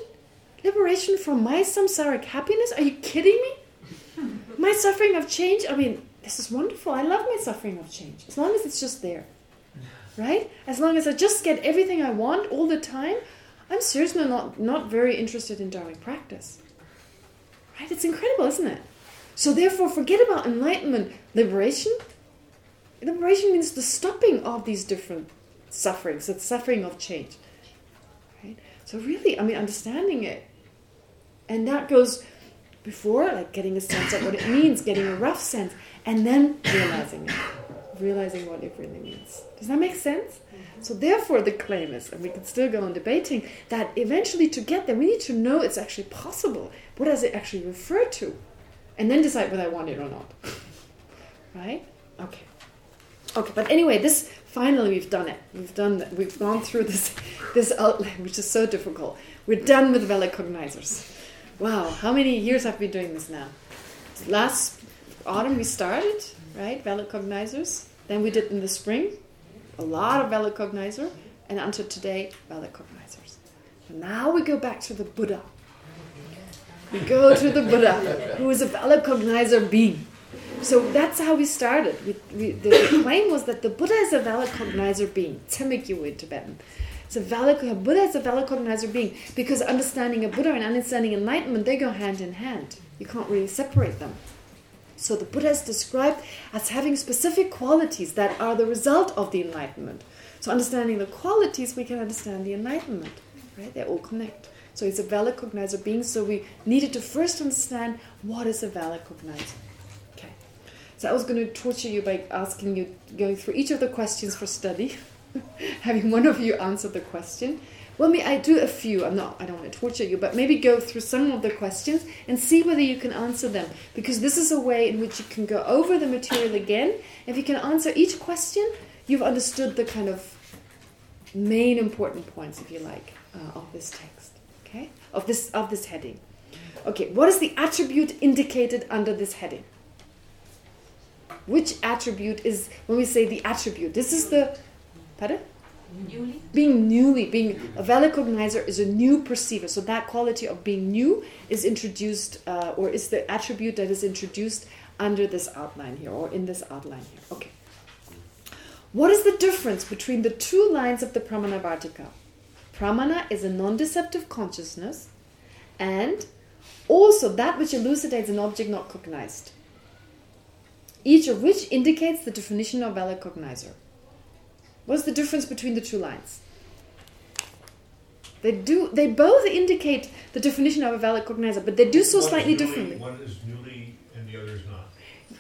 [SPEAKER 1] Liberation from my samsaric happiness? Are you kidding me? My suffering of change? I mean, this is wonderful. I love my suffering of change. As long as it's just there. Right? As long as I just get everything I want all the time, I'm seriously not, not very interested in Dharmic practice. Right? It's incredible, isn't it? So therefore, forget about enlightenment. Liberation? Liberation means the stopping of these different sufferings, the suffering of change. Right? So really, I mean, understanding it and that goes before, like getting a sense of what it means, getting a rough sense, and then realizing it, realizing what it really means. Does that make sense? Mm-hmm. So therefore the claim is, and we can still go on debating, that eventually to get there, we need to know it's actually possible. What does it actually refer to? And then decide whether I want it or not. *laughs* right? Okay. Okay, but anyway, this finally we've done it. We've done we've gone through this *laughs* this outline, which is so difficult. We're done with cognizers. Wow, how many years have we been doing this now? Last autumn we started, right? Valid cognizers. Then we did in the spring a lot of valid cognizer, and until today, valid cognizers. Now we go back to the Buddha. We go to the Buddha, who is a valid cognizer being. So that's how we started. We, we, the, claim was that the Buddha is a valid cognizer being. Temikyu in Tibetan. It's a Buddha is a valid cognizer being because understanding a Buddha and understanding enlightenment they go hand in hand. You can't really separate them. So the Buddha is described as having specific qualities that are the result of the enlightenment. So understanding the qualities, we can understand the enlightenment. Right? They all connect. So it's a valid cognizer being. So we needed to first understand what is a valid cognizer. Okay. So I was going to torture you by asking you, going through each of the questions for study, *laughs* having one of you answer the question. Well, me, I do a few. I'm not. I don't want to torture you, but maybe go through some of the questions and see whether you can answer them. Because this is a way in which you can go over the material again. If you can answer each question, you've understood the kind of main important points, if you like, uh, of this text. Okay, of this of this heading. Okay, what is the attribute indicated under this heading? Which attribute is when we say the attribute? This is the pardon?
[SPEAKER 4] Newly?
[SPEAKER 1] Being newly, being a valid cognizer is a new perceiver. So that quality of being new is introduced, uh, or is the attribute that is introduced under this outline here, or in this outline here. Okay. What is the difference between the two lines of the Pramanavarttika? Pramana is a non-deceptive consciousness, and also that which elucidates an object not cognized. Each of which indicates the definition of valid cognizer. What's the difference between the two lines? They do. They both indicate the definition of a valid cognizer, but they do so
[SPEAKER 3] One
[SPEAKER 1] slightly
[SPEAKER 3] newly-
[SPEAKER 1] differently.
[SPEAKER 3] One is newly and the other is not.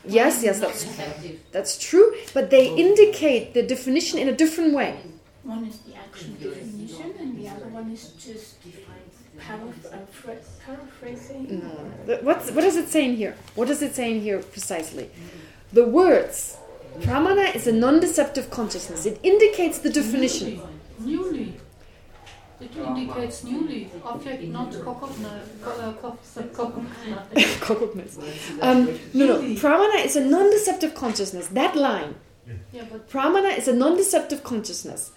[SPEAKER 1] Yes, yes, that's
[SPEAKER 4] deceptive.
[SPEAKER 1] that's true. But they indicate the definition in a different way.
[SPEAKER 7] One is the action definition, and the other one is just paraph- uh, fra- paraphrasing.
[SPEAKER 1] No. The- What's what does it say in here? What does it say in here precisely? The words pramana is a non-deceptive consciousness. It indicates the definition.
[SPEAKER 7] Newly. It indicates newly. Object not cognized. Uh, cognized. *laughs*
[SPEAKER 1] Cognizance. um, no, no. Pramana is a non-deceptive consciousness. That line.
[SPEAKER 7] Yeah, but
[SPEAKER 1] Pramana is a non-deceptive consciousness.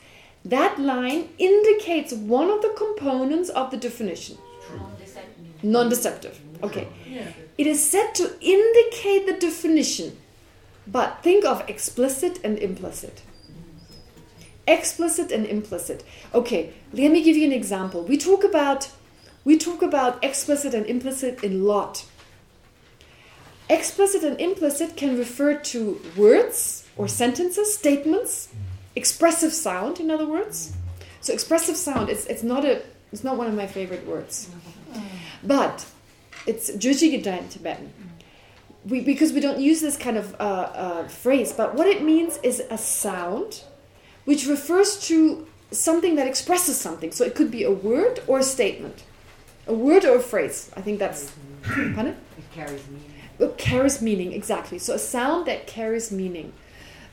[SPEAKER 1] That line indicates one of the components of the definition.
[SPEAKER 4] Non-deceptive.
[SPEAKER 1] Non-deceptive. Okay.
[SPEAKER 7] yeah.
[SPEAKER 1] It is said to indicate the definition, but think of explicit and implicit. Explicit and implicit. Okay, let me give you an example. We talk about we talk about explicit and implicit in lot. Explicit and implicit can refer to words or sentences, statements, expressive sound, in other words. So expressive sound, it's it's not a it's not one of my favorite words. But it's Jujigita in Tibetan. We, because we don't use this kind of uh, uh, phrase, but what it means is a sound which refers to something that expresses something. So it could be a word or a statement. A word or a phrase. I think that's... Pardon?
[SPEAKER 2] It carries meaning.
[SPEAKER 1] It carries meaning, exactly. So a sound that carries meaning.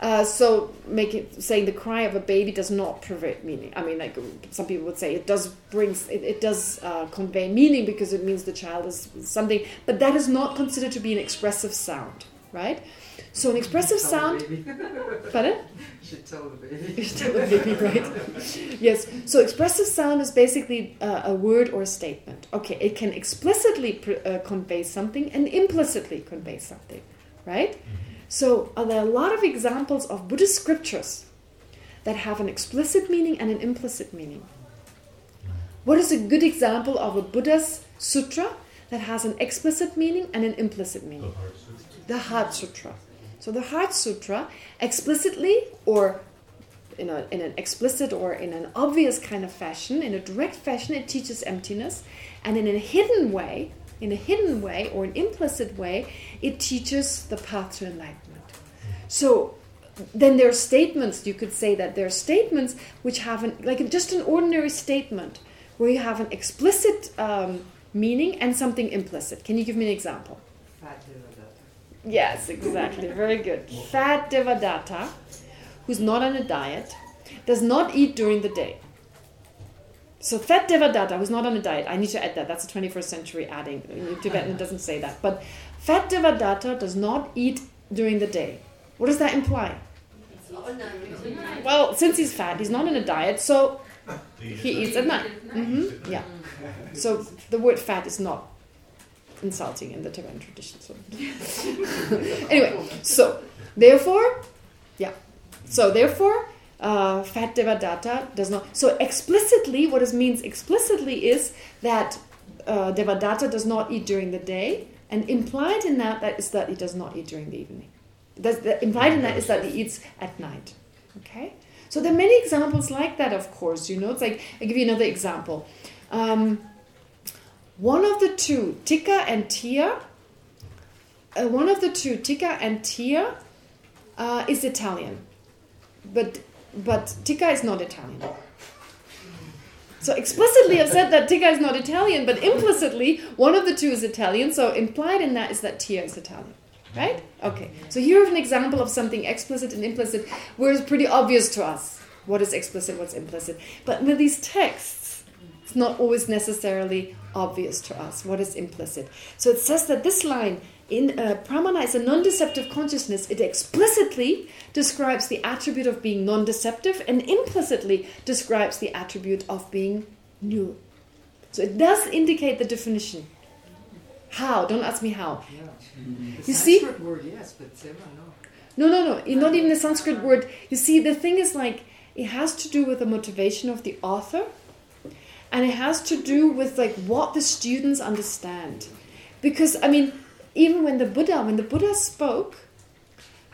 [SPEAKER 1] Uh, so make it, saying the cry of a baby does not pervade meaning. I mean, like some people would say, it does brings it, it does uh, convey meaning because it means the child is something, but that is not considered to be an expressive sound, right? So an expressive sound.
[SPEAKER 2] baby. *laughs*
[SPEAKER 1] Pardon?
[SPEAKER 2] You should tell the baby.
[SPEAKER 1] You should tell the baby, *laughs* right? Yes. So expressive sound is basically uh, a word or a statement. Okay, it can explicitly pr- uh, convey something and implicitly convey something, right? So are there are a lot of examples of Buddhist scriptures that have an explicit meaning and an implicit meaning. What is a good example of a Buddha's sutra that has an explicit meaning and an implicit meaning? The Heart Sutra. So the Heart Sutra explicitly or in, a, in an explicit or in an obvious kind of fashion, in a direct fashion, it teaches emptiness. And in a hidden way, in a hidden way or an implicit way, it teaches the path to enlightenment. So then there are statements, you could say that there are statements which have an, like just an ordinary statement where you have an explicit um, meaning and something implicit. Can you give me an example?
[SPEAKER 2] Fat Devadatta.
[SPEAKER 1] Yes, exactly. Very good. Fat Devadatta, who's not on a diet, does not eat during the day. So fat Devadatta, who's not on a diet, I need to add that. That's a 21st century adding. Tibetan, doesn't say that. But fat Devadatta does not eat during the day. What does that imply? Well, since he's fat, he's not in a diet, so he eats at night. hmm Yeah. So the word fat is not insulting in the Tibetan tradition. So *laughs* anyway, so therefore, yeah. So therefore, uh, fat Devadatta does not. So explicitly, what it means explicitly is that uh, Devadatta does not eat during the day, and implied in that that is that he does not eat during the evening. That's, the, implied in that is that he eats at night. Okay. So there are many examples like that, of course. You know, it's like I give you another example. Um, one of the two, Tika and Tia, uh, one of the two, Tika and Tia, uh, is Italian, but but Tika is not Italian. So explicitly I've said that Tika is not Italian, but implicitly one of the two is Italian. So implied in that is that Tia is Italian. Right? Okay. So here we have an example of something explicit and implicit where it's pretty obvious to us what is explicit, what's implicit. But with these texts, it's not always necessarily obvious to us what is implicit. So it says that this line in uh, pramana is a non-deceptive consciousness. It explicitly describes the attribute of being non-deceptive and implicitly describes the attribute of being new. So it does indicate the definition. How? Don't ask me how.
[SPEAKER 2] Yeah.
[SPEAKER 1] You
[SPEAKER 2] The
[SPEAKER 1] see?
[SPEAKER 2] Sanskrit word, yes, but Seva, no.
[SPEAKER 1] No, no, no. Not even the Sanskrit word. You see, the thing is like, it has to do with the motivation of the author. And it has to do with like what the students understand. Because, I mean, even when the Buddha, when the Buddha spoke,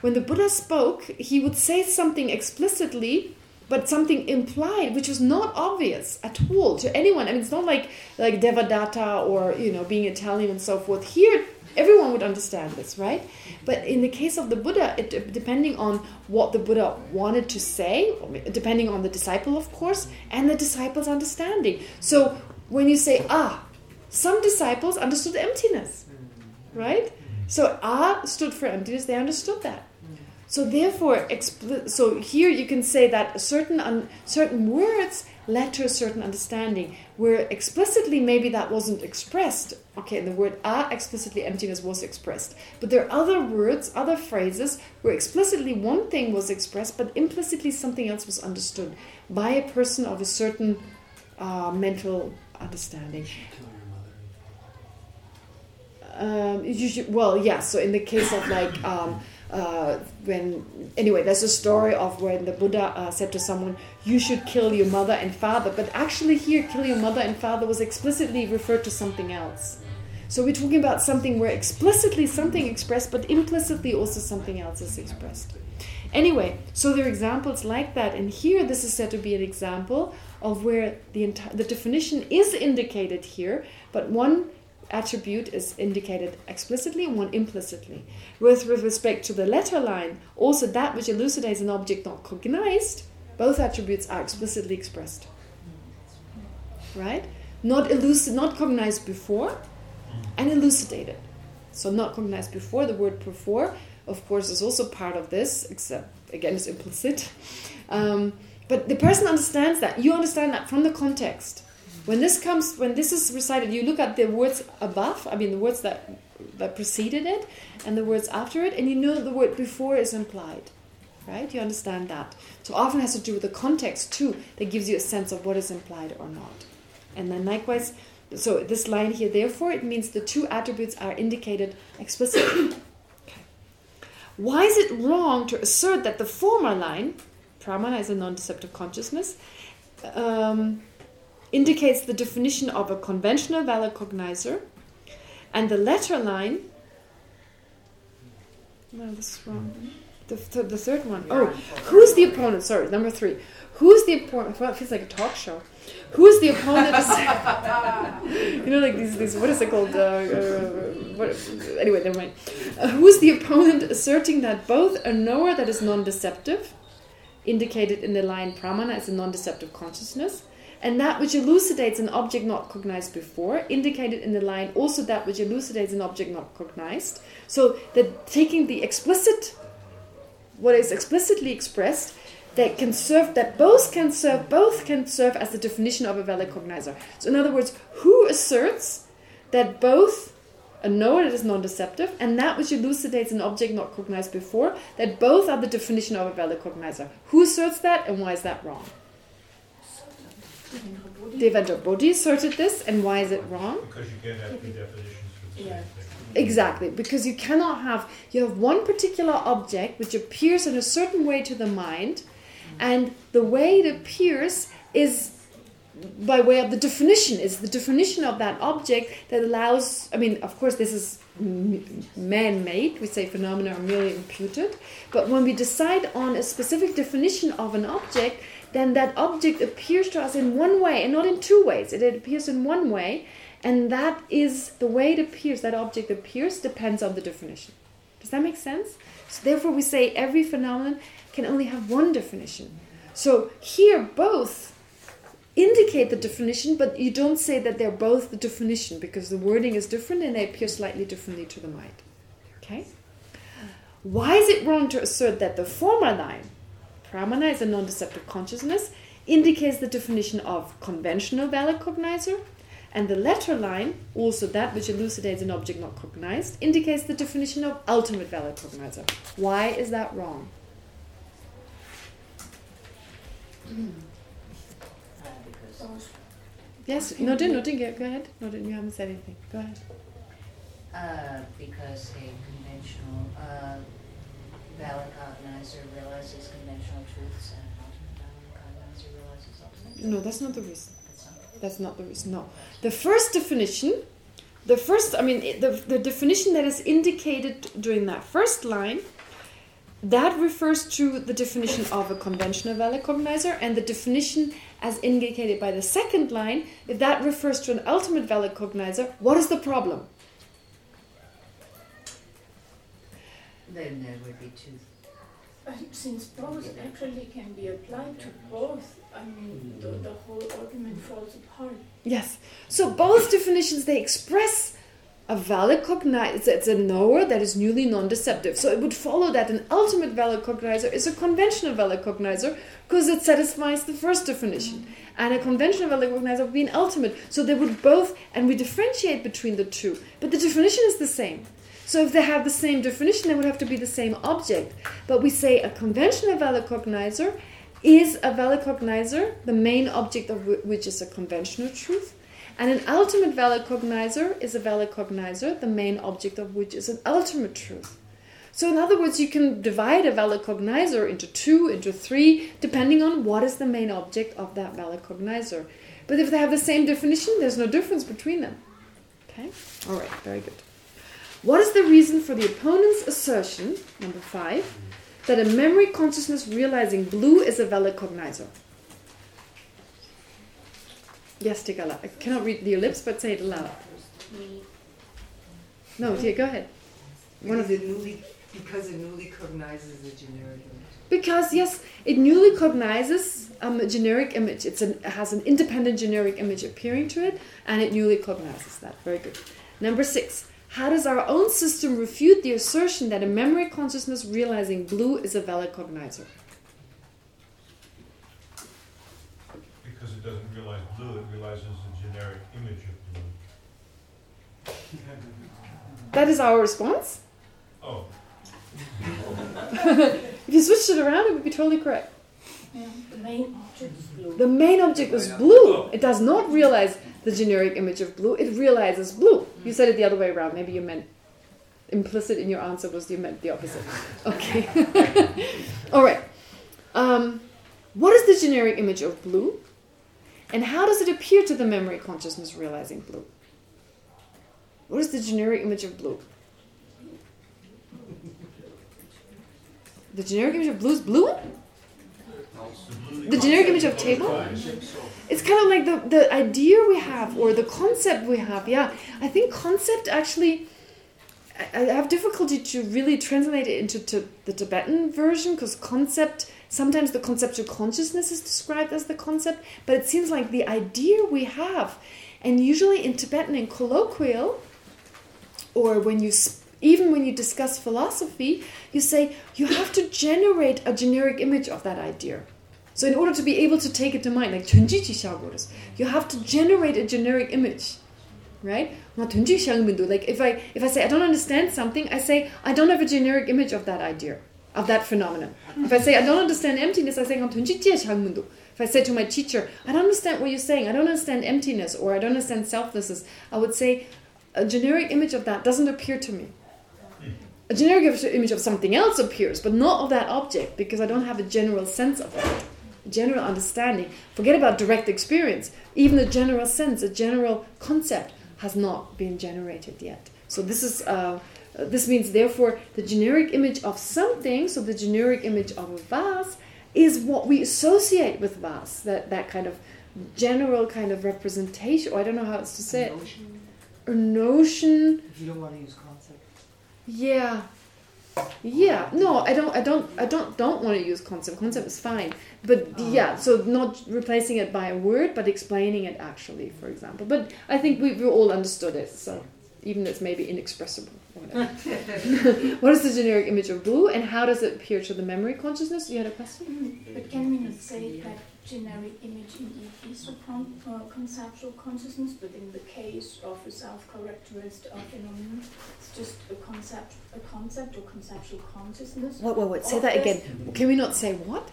[SPEAKER 1] when the Buddha spoke, he would say something explicitly, but something implied, which was not obvious at all to anyone. I mean, it's not like like Devadatta or you know being Italian and so forth. Here, everyone would understand this, right? But in the case of the Buddha, it, depending on what the Buddha wanted to say, depending on the disciple, of course, and the disciple's understanding. So when you say ah, some disciples understood emptiness, right? So ah stood for emptiness. They understood that. So therefore, so here you can say that certain certain words led to a certain understanding, where explicitly maybe that wasn't expressed. Okay, the word "ah" explicitly emptiness was expressed, but there are other words, other phrases where explicitly one thing was expressed, but implicitly something else was understood by a person of a certain uh, mental understanding. Um, you should, well, yeah. So in the case of like um, uh, when anyway, there's a story of when the Buddha uh, said to someone, "You should kill your mother and father," but actually here, "kill your mother and father" was explicitly referred to something else. So we're talking about something where explicitly something expressed, but implicitly also something else is expressed. Anyway, so there are examples like that, and here this is said to be an example of where the the definition is indicated here, but one attribute is indicated explicitly and one implicitly. With, with respect to the letter line, also that which elucidates an object not cognized, both attributes are explicitly expressed. Right? Not elucid, not cognized before, and elucidated. So not cognized before, the word before, of course, is also part of this, except, again, it's implicit. Um, but the person understands that. You understand that from the context. When this comes, when this is recited, you look at the words above, I mean the words that that preceded it, and the words after it, and you know the word before is implied. Right? You understand that. So often has to do with the context too, that gives you a sense of what is implied or not. And then likewise, so this line here, therefore, it means the two attributes are indicated explicitly. *coughs* Why is it wrong to assert that the former line, pramana is a non-deceptive consciousness, um, indicates the definition of a conventional valid cognizer, and the latter line, no, this is wrong. The, th the third one. Oh, who's the opponent? Sorry, number three. Who's the opponent? Well, it feels like a talk show. Who's the opponent? *laughs* you know, like these, these. What is it called? Uh, uh, what, anyway, never mind. Uh, who's the opponent asserting that both a knower that is non-deceptive, indicated in the line pramana as a non-deceptive consciousness, and that which elucidates an object not cognized before, indicated in the line also that which elucidates an object not cognized. So that taking the explicit, what is explicitly expressed, that can serve, that both can serve, both can serve as the definition of a valid cognizer. So in other words, who asserts that both a knower that is non-deceptive, and that which elucidates an object not cognized before, that both are the definition of a valid cognizer. Who asserts that, and why is that wrong? Devendrabuddhi asserted this, and why is it wrong?
[SPEAKER 3] Because you can't have two definitions for the same
[SPEAKER 7] Yeah.
[SPEAKER 3] thing.
[SPEAKER 1] Exactly, because you cannot have, you have one particular object which appears in a certain way to the mind, and the way it appears is by way of the definition, is the definition of that object that allows, I mean, of course this is man-made, we say phenomena are merely imputed, but when we decide on a specific definition of an object, then that object appears to us in one way and not in two ways. It appears in one way, and that is the way it appears, that object appears, depends on the definition. Does that make sense? So therefore we say every phenomenon can only have one definition. So here both indicate the definition, but you don't say that they're both the definition because the wording is different and they appear slightly differently to the mind. Okay? Why is it wrong to assert that the former line, pramana is a non-deceptive consciousness, indicates the definition of conventional valid cognizer, and the latter line, also that which elucidates an object not cognized, indicates the definition of ultimate valid cognizer. Why is that wrong? *clears throat*
[SPEAKER 4] Uh,
[SPEAKER 1] Yes, Nodin, Nodin, go go ahead. Nodin, you haven't said anything. Go ahead.
[SPEAKER 4] Uh, because a conventional uh, valid cognizer realizes conventional truths and an ultimate valid cognizer realizes ultimate
[SPEAKER 1] No, that's not the reason.
[SPEAKER 4] That's not
[SPEAKER 1] That's not the reason. No. The first definition, the first, I mean, the, the definition that is indicated during that first line, that refers to the definition of a conventional valid cognizer, and the definition as indicated by the second line, if that refers to an ultimate valid cognizer, what is the problem?
[SPEAKER 4] Then there would be two.
[SPEAKER 7] And since both actually can be applied to both, I mean, mm. the, the whole argument falls apart.
[SPEAKER 1] Yes. So both definitions, they express a valid cognizer. It's, it's a knower that is newly non-deceptive. So it would follow that an ultimate valid cognizer is a conventional valid cognizer because it satisfies the first definition. Mm. And a conventional valid cognizer would be an ultimate. So they would both, and we differentiate between the two. But the definition is the same. So if they have the same definition, they would have to be the same object. But we say a conventional valid cognizer is a valid cognizer, the main object of which is a conventional truth. And an ultimate valid cognizer is a valid cognizer, the main object of which is an ultimate truth. So in other words, you can divide a valid cognizer into two, into three, depending on what is the main object of that valid cognizer. But if they have the same definition, there's no difference between them. Okay? All right, very good. What is the reason for the opponent's assertion, number five, that a memory consciousness realizing blue is a valid cognizer? Yes, Tikala. I cannot read your lips, but say it aloud. No, dear, go ahead. One of
[SPEAKER 2] Because it newly, because it newly cognizes the generic image.
[SPEAKER 1] Because yes, it newly cognizes um, a generic image. It's an, it has an independent generic image appearing to it, and it newly cognizes that. Very good. Number six. How does our own system refute the assertion that a memory consciousness realizing blue is a valid cognizer?
[SPEAKER 3] Because it doesn't realize blue, it realizes the generic image of blue.
[SPEAKER 1] That is our response.
[SPEAKER 3] Oh, *laughs*
[SPEAKER 1] If you switched it around, it would be totally correct.
[SPEAKER 7] Yeah, the main object is blue.
[SPEAKER 1] The main object is blue. It does not realize the generic image of blue. It realizes blue. You said it the other way around. Maybe you meant implicit in your answer was you meant the opposite. *laughs* Okay. *laughs* All right. Um, what is the generic image of blue? And how does it appear to the memory consciousness realizing blue? What is the generic image of blue? The generic image of blue is blue? The generic image of table? It's kind of like the, the idea we have or the concept we have. Yeah, I think concept actually, I, I have difficulty to really translate it into to the Tibetan version because concept, sometimes the conceptual consciousness is described as the concept, but it seems like the idea we have. And usually in Tibetan and colloquial, or when you even when you discuss philosophy, you say you have to generate a generic image of that idea. So in order to be able to take it to mind, like Chunjichi Shagoras, you have to generate a generic image. right? Like if I if I say I don't understand something, I say I don't have a generic image of that idea, of that phenomenon. If I say I don't understand emptiness, I say I'm 전지지 If I say to my teacher, I don't understand what you're saying, I don't understand emptiness or I don't understand selflessness, I would say a generic image of that doesn't appear to me. A generic image of something else appears, but not of that object because I don't have a general sense of that general understanding. Forget about direct experience. Even a general sense, a general concept has not been generated yet. So this is uh, this means therefore the generic image of something, so the generic image of a vase is what we associate with vase, that that kind of general kind of representation. Or I don't know how else to say it. A notion.
[SPEAKER 2] If you don't want to use concept.
[SPEAKER 1] Yeah. Yeah, no, I don't, I don't, I don't, don't want to use concept. Concept is fine, but
[SPEAKER 2] Oh.
[SPEAKER 1] yeah, so not replacing it by a word, but explaining it actually, for example. But I think we we all understood it, so even if it's maybe inexpressible. *laughs* What is the generic image of blue, and how does it appear to the memory consciousness? You had a question.
[SPEAKER 7] Mm, But can we not say that generic image is a con- uh, conceptual consciousness, but in the case of a self-characteristic of phenomenon, it's just a concept, a concept or conceptual consciousness.
[SPEAKER 1] What? What? wait. Say that again. Can we not say what?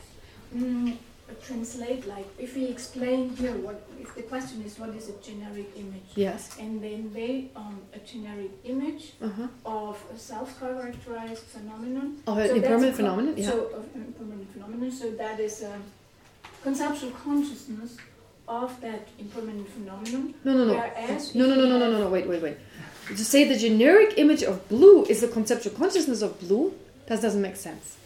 [SPEAKER 7] Mm, uh, translate like if we explain here what if the question is what is a generic image
[SPEAKER 1] Yes.
[SPEAKER 7] and then they um, a generic image
[SPEAKER 1] Uh huh.
[SPEAKER 7] of a self-characterized phenomenon
[SPEAKER 1] Of
[SPEAKER 7] So
[SPEAKER 1] an impermanent phenomenon. Yeah.
[SPEAKER 7] So of an impermanent phenomenon. So that is a conceptual consciousness of that impermanent phenomenon.
[SPEAKER 1] no, no, no. No, no, no, no, no, no, no. Wait, wait, wait. To say the generic image of blue is the conceptual consciousness of blue, that doesn't make sense.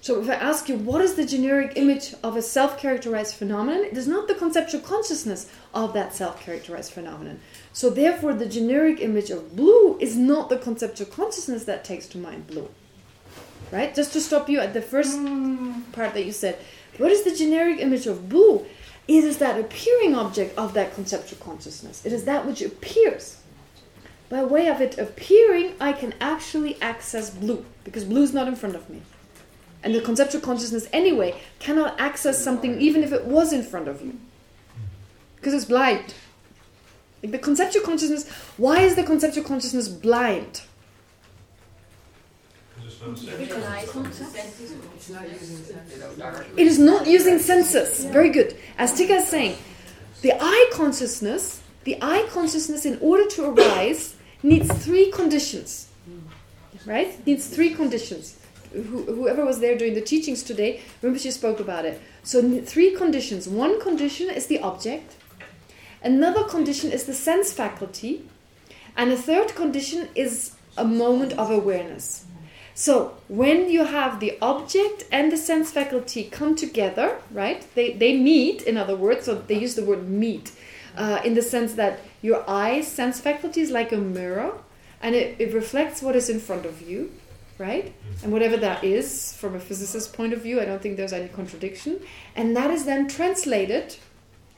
[SPEAKER 1] So if I ask you, what is the generic image of a self-characterized phenomenon? It is not the conceptual consciousness of that self-characterized phenomenon. So therefore, the generic image of blue is not the conceptual consciousness that takes to mind blue. Right? Just to stop you at the first
[SPEAKER 7] Mm,
[SPEAKER 1] part that you said. What is the generic image of blue? It is that appearing object of that conceptual consciousness. It is that which appears. By way of it appearing, I can actually access blue, because blue is not in front of me. And the conceptual consciousness, anyway, cannot access something even if it was in front of you. Because it's blind. Like the conceptual consciousness, why is the conceptual consciousness blind?
[SPEAKER 3] Because it's not sense.
[SPEAKER 2] It's not using sense.
[SPEAKER 1] It is not using senses. Very good. As Tika is saying, the eye consciousness, the eye consciousness in order to arise needs three conditions. Right? Needs three conditions. Who, whoever was there during the teachings today, remember she spoke about it. So three conditions. One condition is the object. Another condition is the sense faculty. And a third condition is a moment of awareness. So when you have the object and the sense faculty come together, right? They they meet, in other words, so they use the word meet, uh, in the sense that your eye's sense faculty is like a mirror, and it, it reflects what is in front of you, right? And whatever that is, from a physicist's point of view, I don't think there's any contradiction. And that is then translated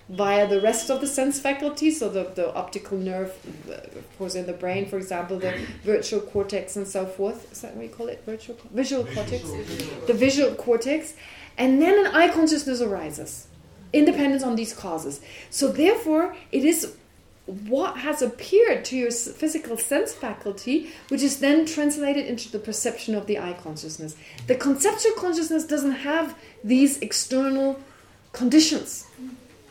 [SPEAKER 1] via the rest of the sense faculties, so the, the optical nerve, of course, in the brain, for example, the virtual cortex and so forth. Is that what you call it? Virtual, visual cortex? The visual cortex. And then an eye consciousness arises, independent on these causes. So therefore, it is what has appeared to your physical sense faculty, which is then translated into the perception of the eye consciousness. The conceptual consciousness doesn't have these external conditions.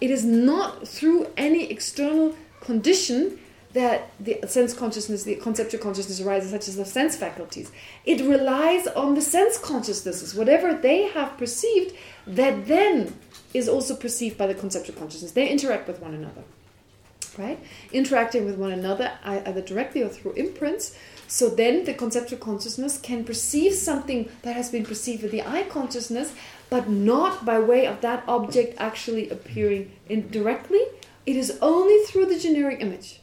[SPEAKER 1] It is not through any external condition that the sense consciousness, the conceptual consciousness arises, such as the sense faculties. It relies on the sense consciousnesses, whatever they have perceived, that then is also perceived by the conceptual consciousness. They interact with one another, right? Interacting with one another, either directly or through imprints. So then the conceptual consciousness can perceive something that has been perceived with the eye consciousness, but not by way of that object actually appearing indirectly. It is only through the generic image.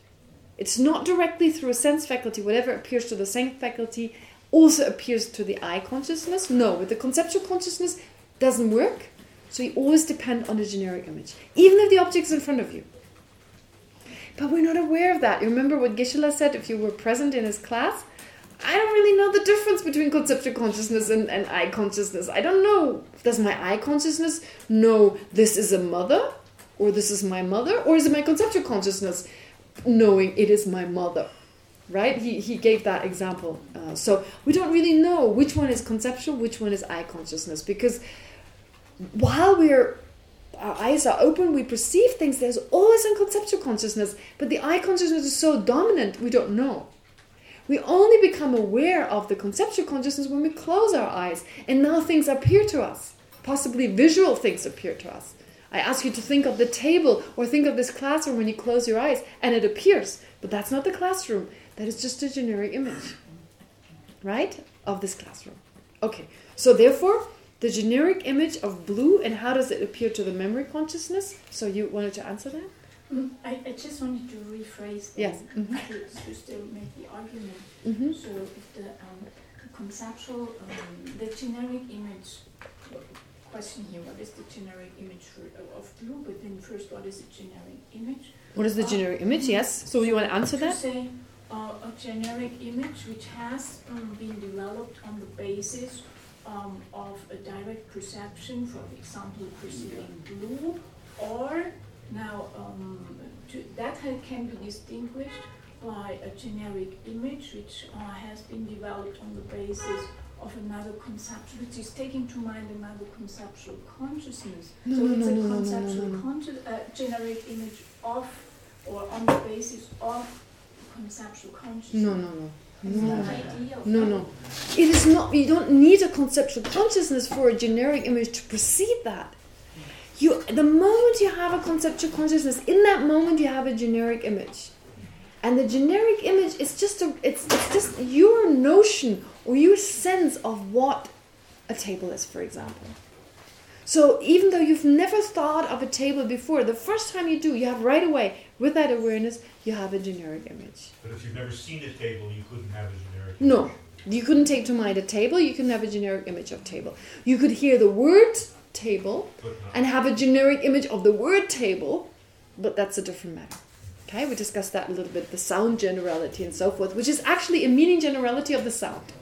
[SPEAKER 1] It's not directly through a sense faculty. Whatever appears to the sense faculty also appears to the eye consciousness. No, with the conceptual consciousness doesn't work. So you always depend on the generic image, even if the object is in front of you. But we're not aware of that. You remember what Geshe-la said if you were present in his class? I don't really know the difference between conceptual consciousness and, and eye consciousness. I don't know. Does my eye consciousness know this is a mother? Or this is my mother? Or is it my conceptual consciousness? knowing it is my mother. Right? He, he gave that example. Uh, so we don't really know which one is conceptual, which one is eye consciousness. Because while we're our eyes are open, we perceive things, there's always a conceptual consciousness. But the eye consciousness is so dominant, we don't know. We only become aware of the conceptual consciousness when we close our eyes. And now things appear to us. Possibly visual things appear to us. I ask you to think of the table or think of this classroom when you close your eyes and it appears. But that's not the classroom. That is just a generic image. Right? Of this classroom. Okay. So therefore, the generic image of blue and how does it appear to the memory consciousness? So you wanted to answer that?
[SPEAKER 7] Mm, I, I just wanted to rephrase
[SPEAKER 1] Yes.
[SPEAKER 7] them
[SPEAKER 1] Mhm.
[SPEAKER 7] to, to still make the argument.
[SPEAKER 1] Mm-hmm.
[SPEAKER 7] So if the, um, the conceptual, um, the generic image question here, what is the generic image of blue? But then first, what is a generic image?
[SPEAKER 1] What is the generic image? Yes. So you want to answer
[SPEAKER 7] To
[SPEAKER 1] that?
[SPEAKER 7] say uh, a generic image which has um, been developed on the basis um, of a direct perception, for example, perceiving blue, or now um, to, that can be distinguished by a generic image which uh, has been developed on the basis of another conception, which is taking to mind another conceptual consciousness.
[SPEAKER 1] No,
[SPEAKER 7] so
[SPEAKER 1] no,
[SPEAKER 7] it's
[SPEAKER 1] no,
[SPEAKER 7] a
[SPEAKER 1] no, no, no,
[SPEAKER 7] conceptual
[SPEAKER 1] no, no.
[SPEAKER 7] consci- uh, generic image of or on the basis of conceptual consciousness.
[SPEAKER 1] No, no, no. No.
[SPEAKER 7] an idea of
[SPEAKER 1] No, no. It is not. You don't need a conceptual consciousness for a generic image to precede that. You, the moment you have a conceptual consciousness, in that moment you have a generic image, and the generic image is just a. It's it's just your notion or your sense of what a table is, for example. So even though you've never thought of a table before, the first time you do, you have right away, with that awareness, you have a generic image.
[SPEAKER 3] But if you've never seen a table, you couldn't have a generic.
[SPEAKER 1] No, you couldn't take to mind a table. You couldn't have a generic image of table. You could hear the word table and have a generic image of the word table, but that's a different matter. Okay, we discussed that a little bit, the sound generality and so forth, which is actually a meaning generality of the sound.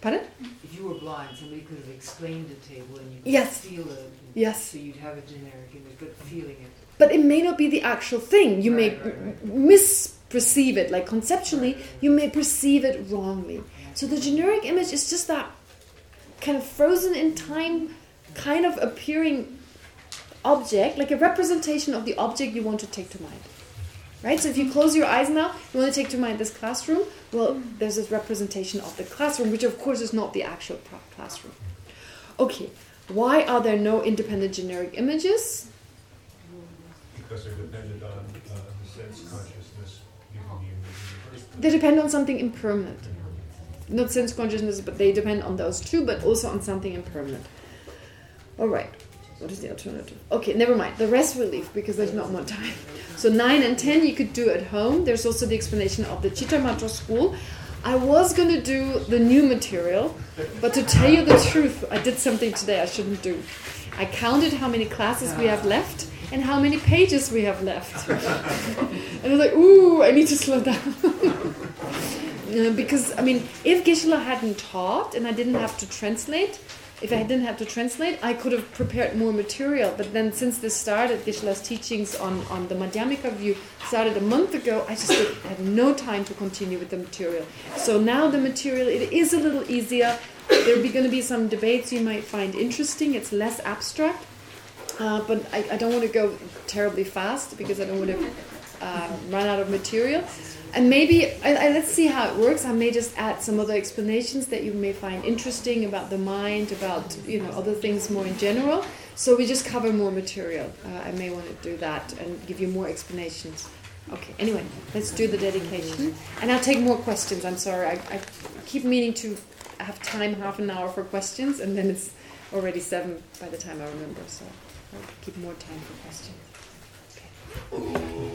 [SPEAKER 1] Pardon?
[SPEAKER 2] If you were blind, somebody could have explained a table and you could
[SPEAKER 1] Yes.
[SPEAKER 2] feel it.
[SPEAKER 1] Yes.
[SPEAKER 2] So you'd have a generic image, but feeling it.
[SPEAKER 1] But it may not be the actual thing. You may
[SPEAKER 2] Right, right, right.
[SPEAKER 1] misperceive it. Like conceptually, you may perceive it wrongly. So the generic image is just that kind of frozen in time, kind of appearing object, like a representation of the object you want to take to mind. Right? So if you close your eyes now, you want to take to mind this classroom, well, there's this representation of the classroom, which of course is not the actual classroom. Okay, why are there no independent generic images?
[SPEAKER 3] Because they're dependent on uh, the sense consciousness giving the image in the first place.
[SPEAKER 1] They depend on something impermanent. Not sense consciousness, but they depend on those two, but also on something impermanent. All right. What is the alternative? Okay, never mind. The rest leave because there's not more time. So 9 and 10 you could do at home. There's also the explanation of the Chittamatra school. I was going to do the new material, but to tell you the truth, I did something today I shouldn't do. I counted how many classes we have left and how many pages we have left. *laughs* and I was like, ooh, I need to slow down. *laughs* Because, I mean, if Geshe-la hadn't taught and I didn't have to translate, if I didn't have to translate, I could have prepared more material. But then since this started, Geshe-la's teachings on, on the Madhyamika view started a month ago, I just had no time to continue with the material. So now the material, it is a little easier. There'll be going to be some debates you might find interesting. It's less abstract. Uh, but I, I don't want to go terribly fast because I don't want to uh, run out of material. And maybe, I, I, let's see how it works. I may just add some other explanations that you may find interesting about the mind, about you know other things more in general. So we just cover more material. Uh, I may want to do that and give you more explanations. Okay, anyway, let's do the dedication. And I'll take more questions. I'm sorry. I, I keep meaning to have time, half an hour for questions, and then it's already seven by the time I remember. So I'll keep more time for questions. Okay.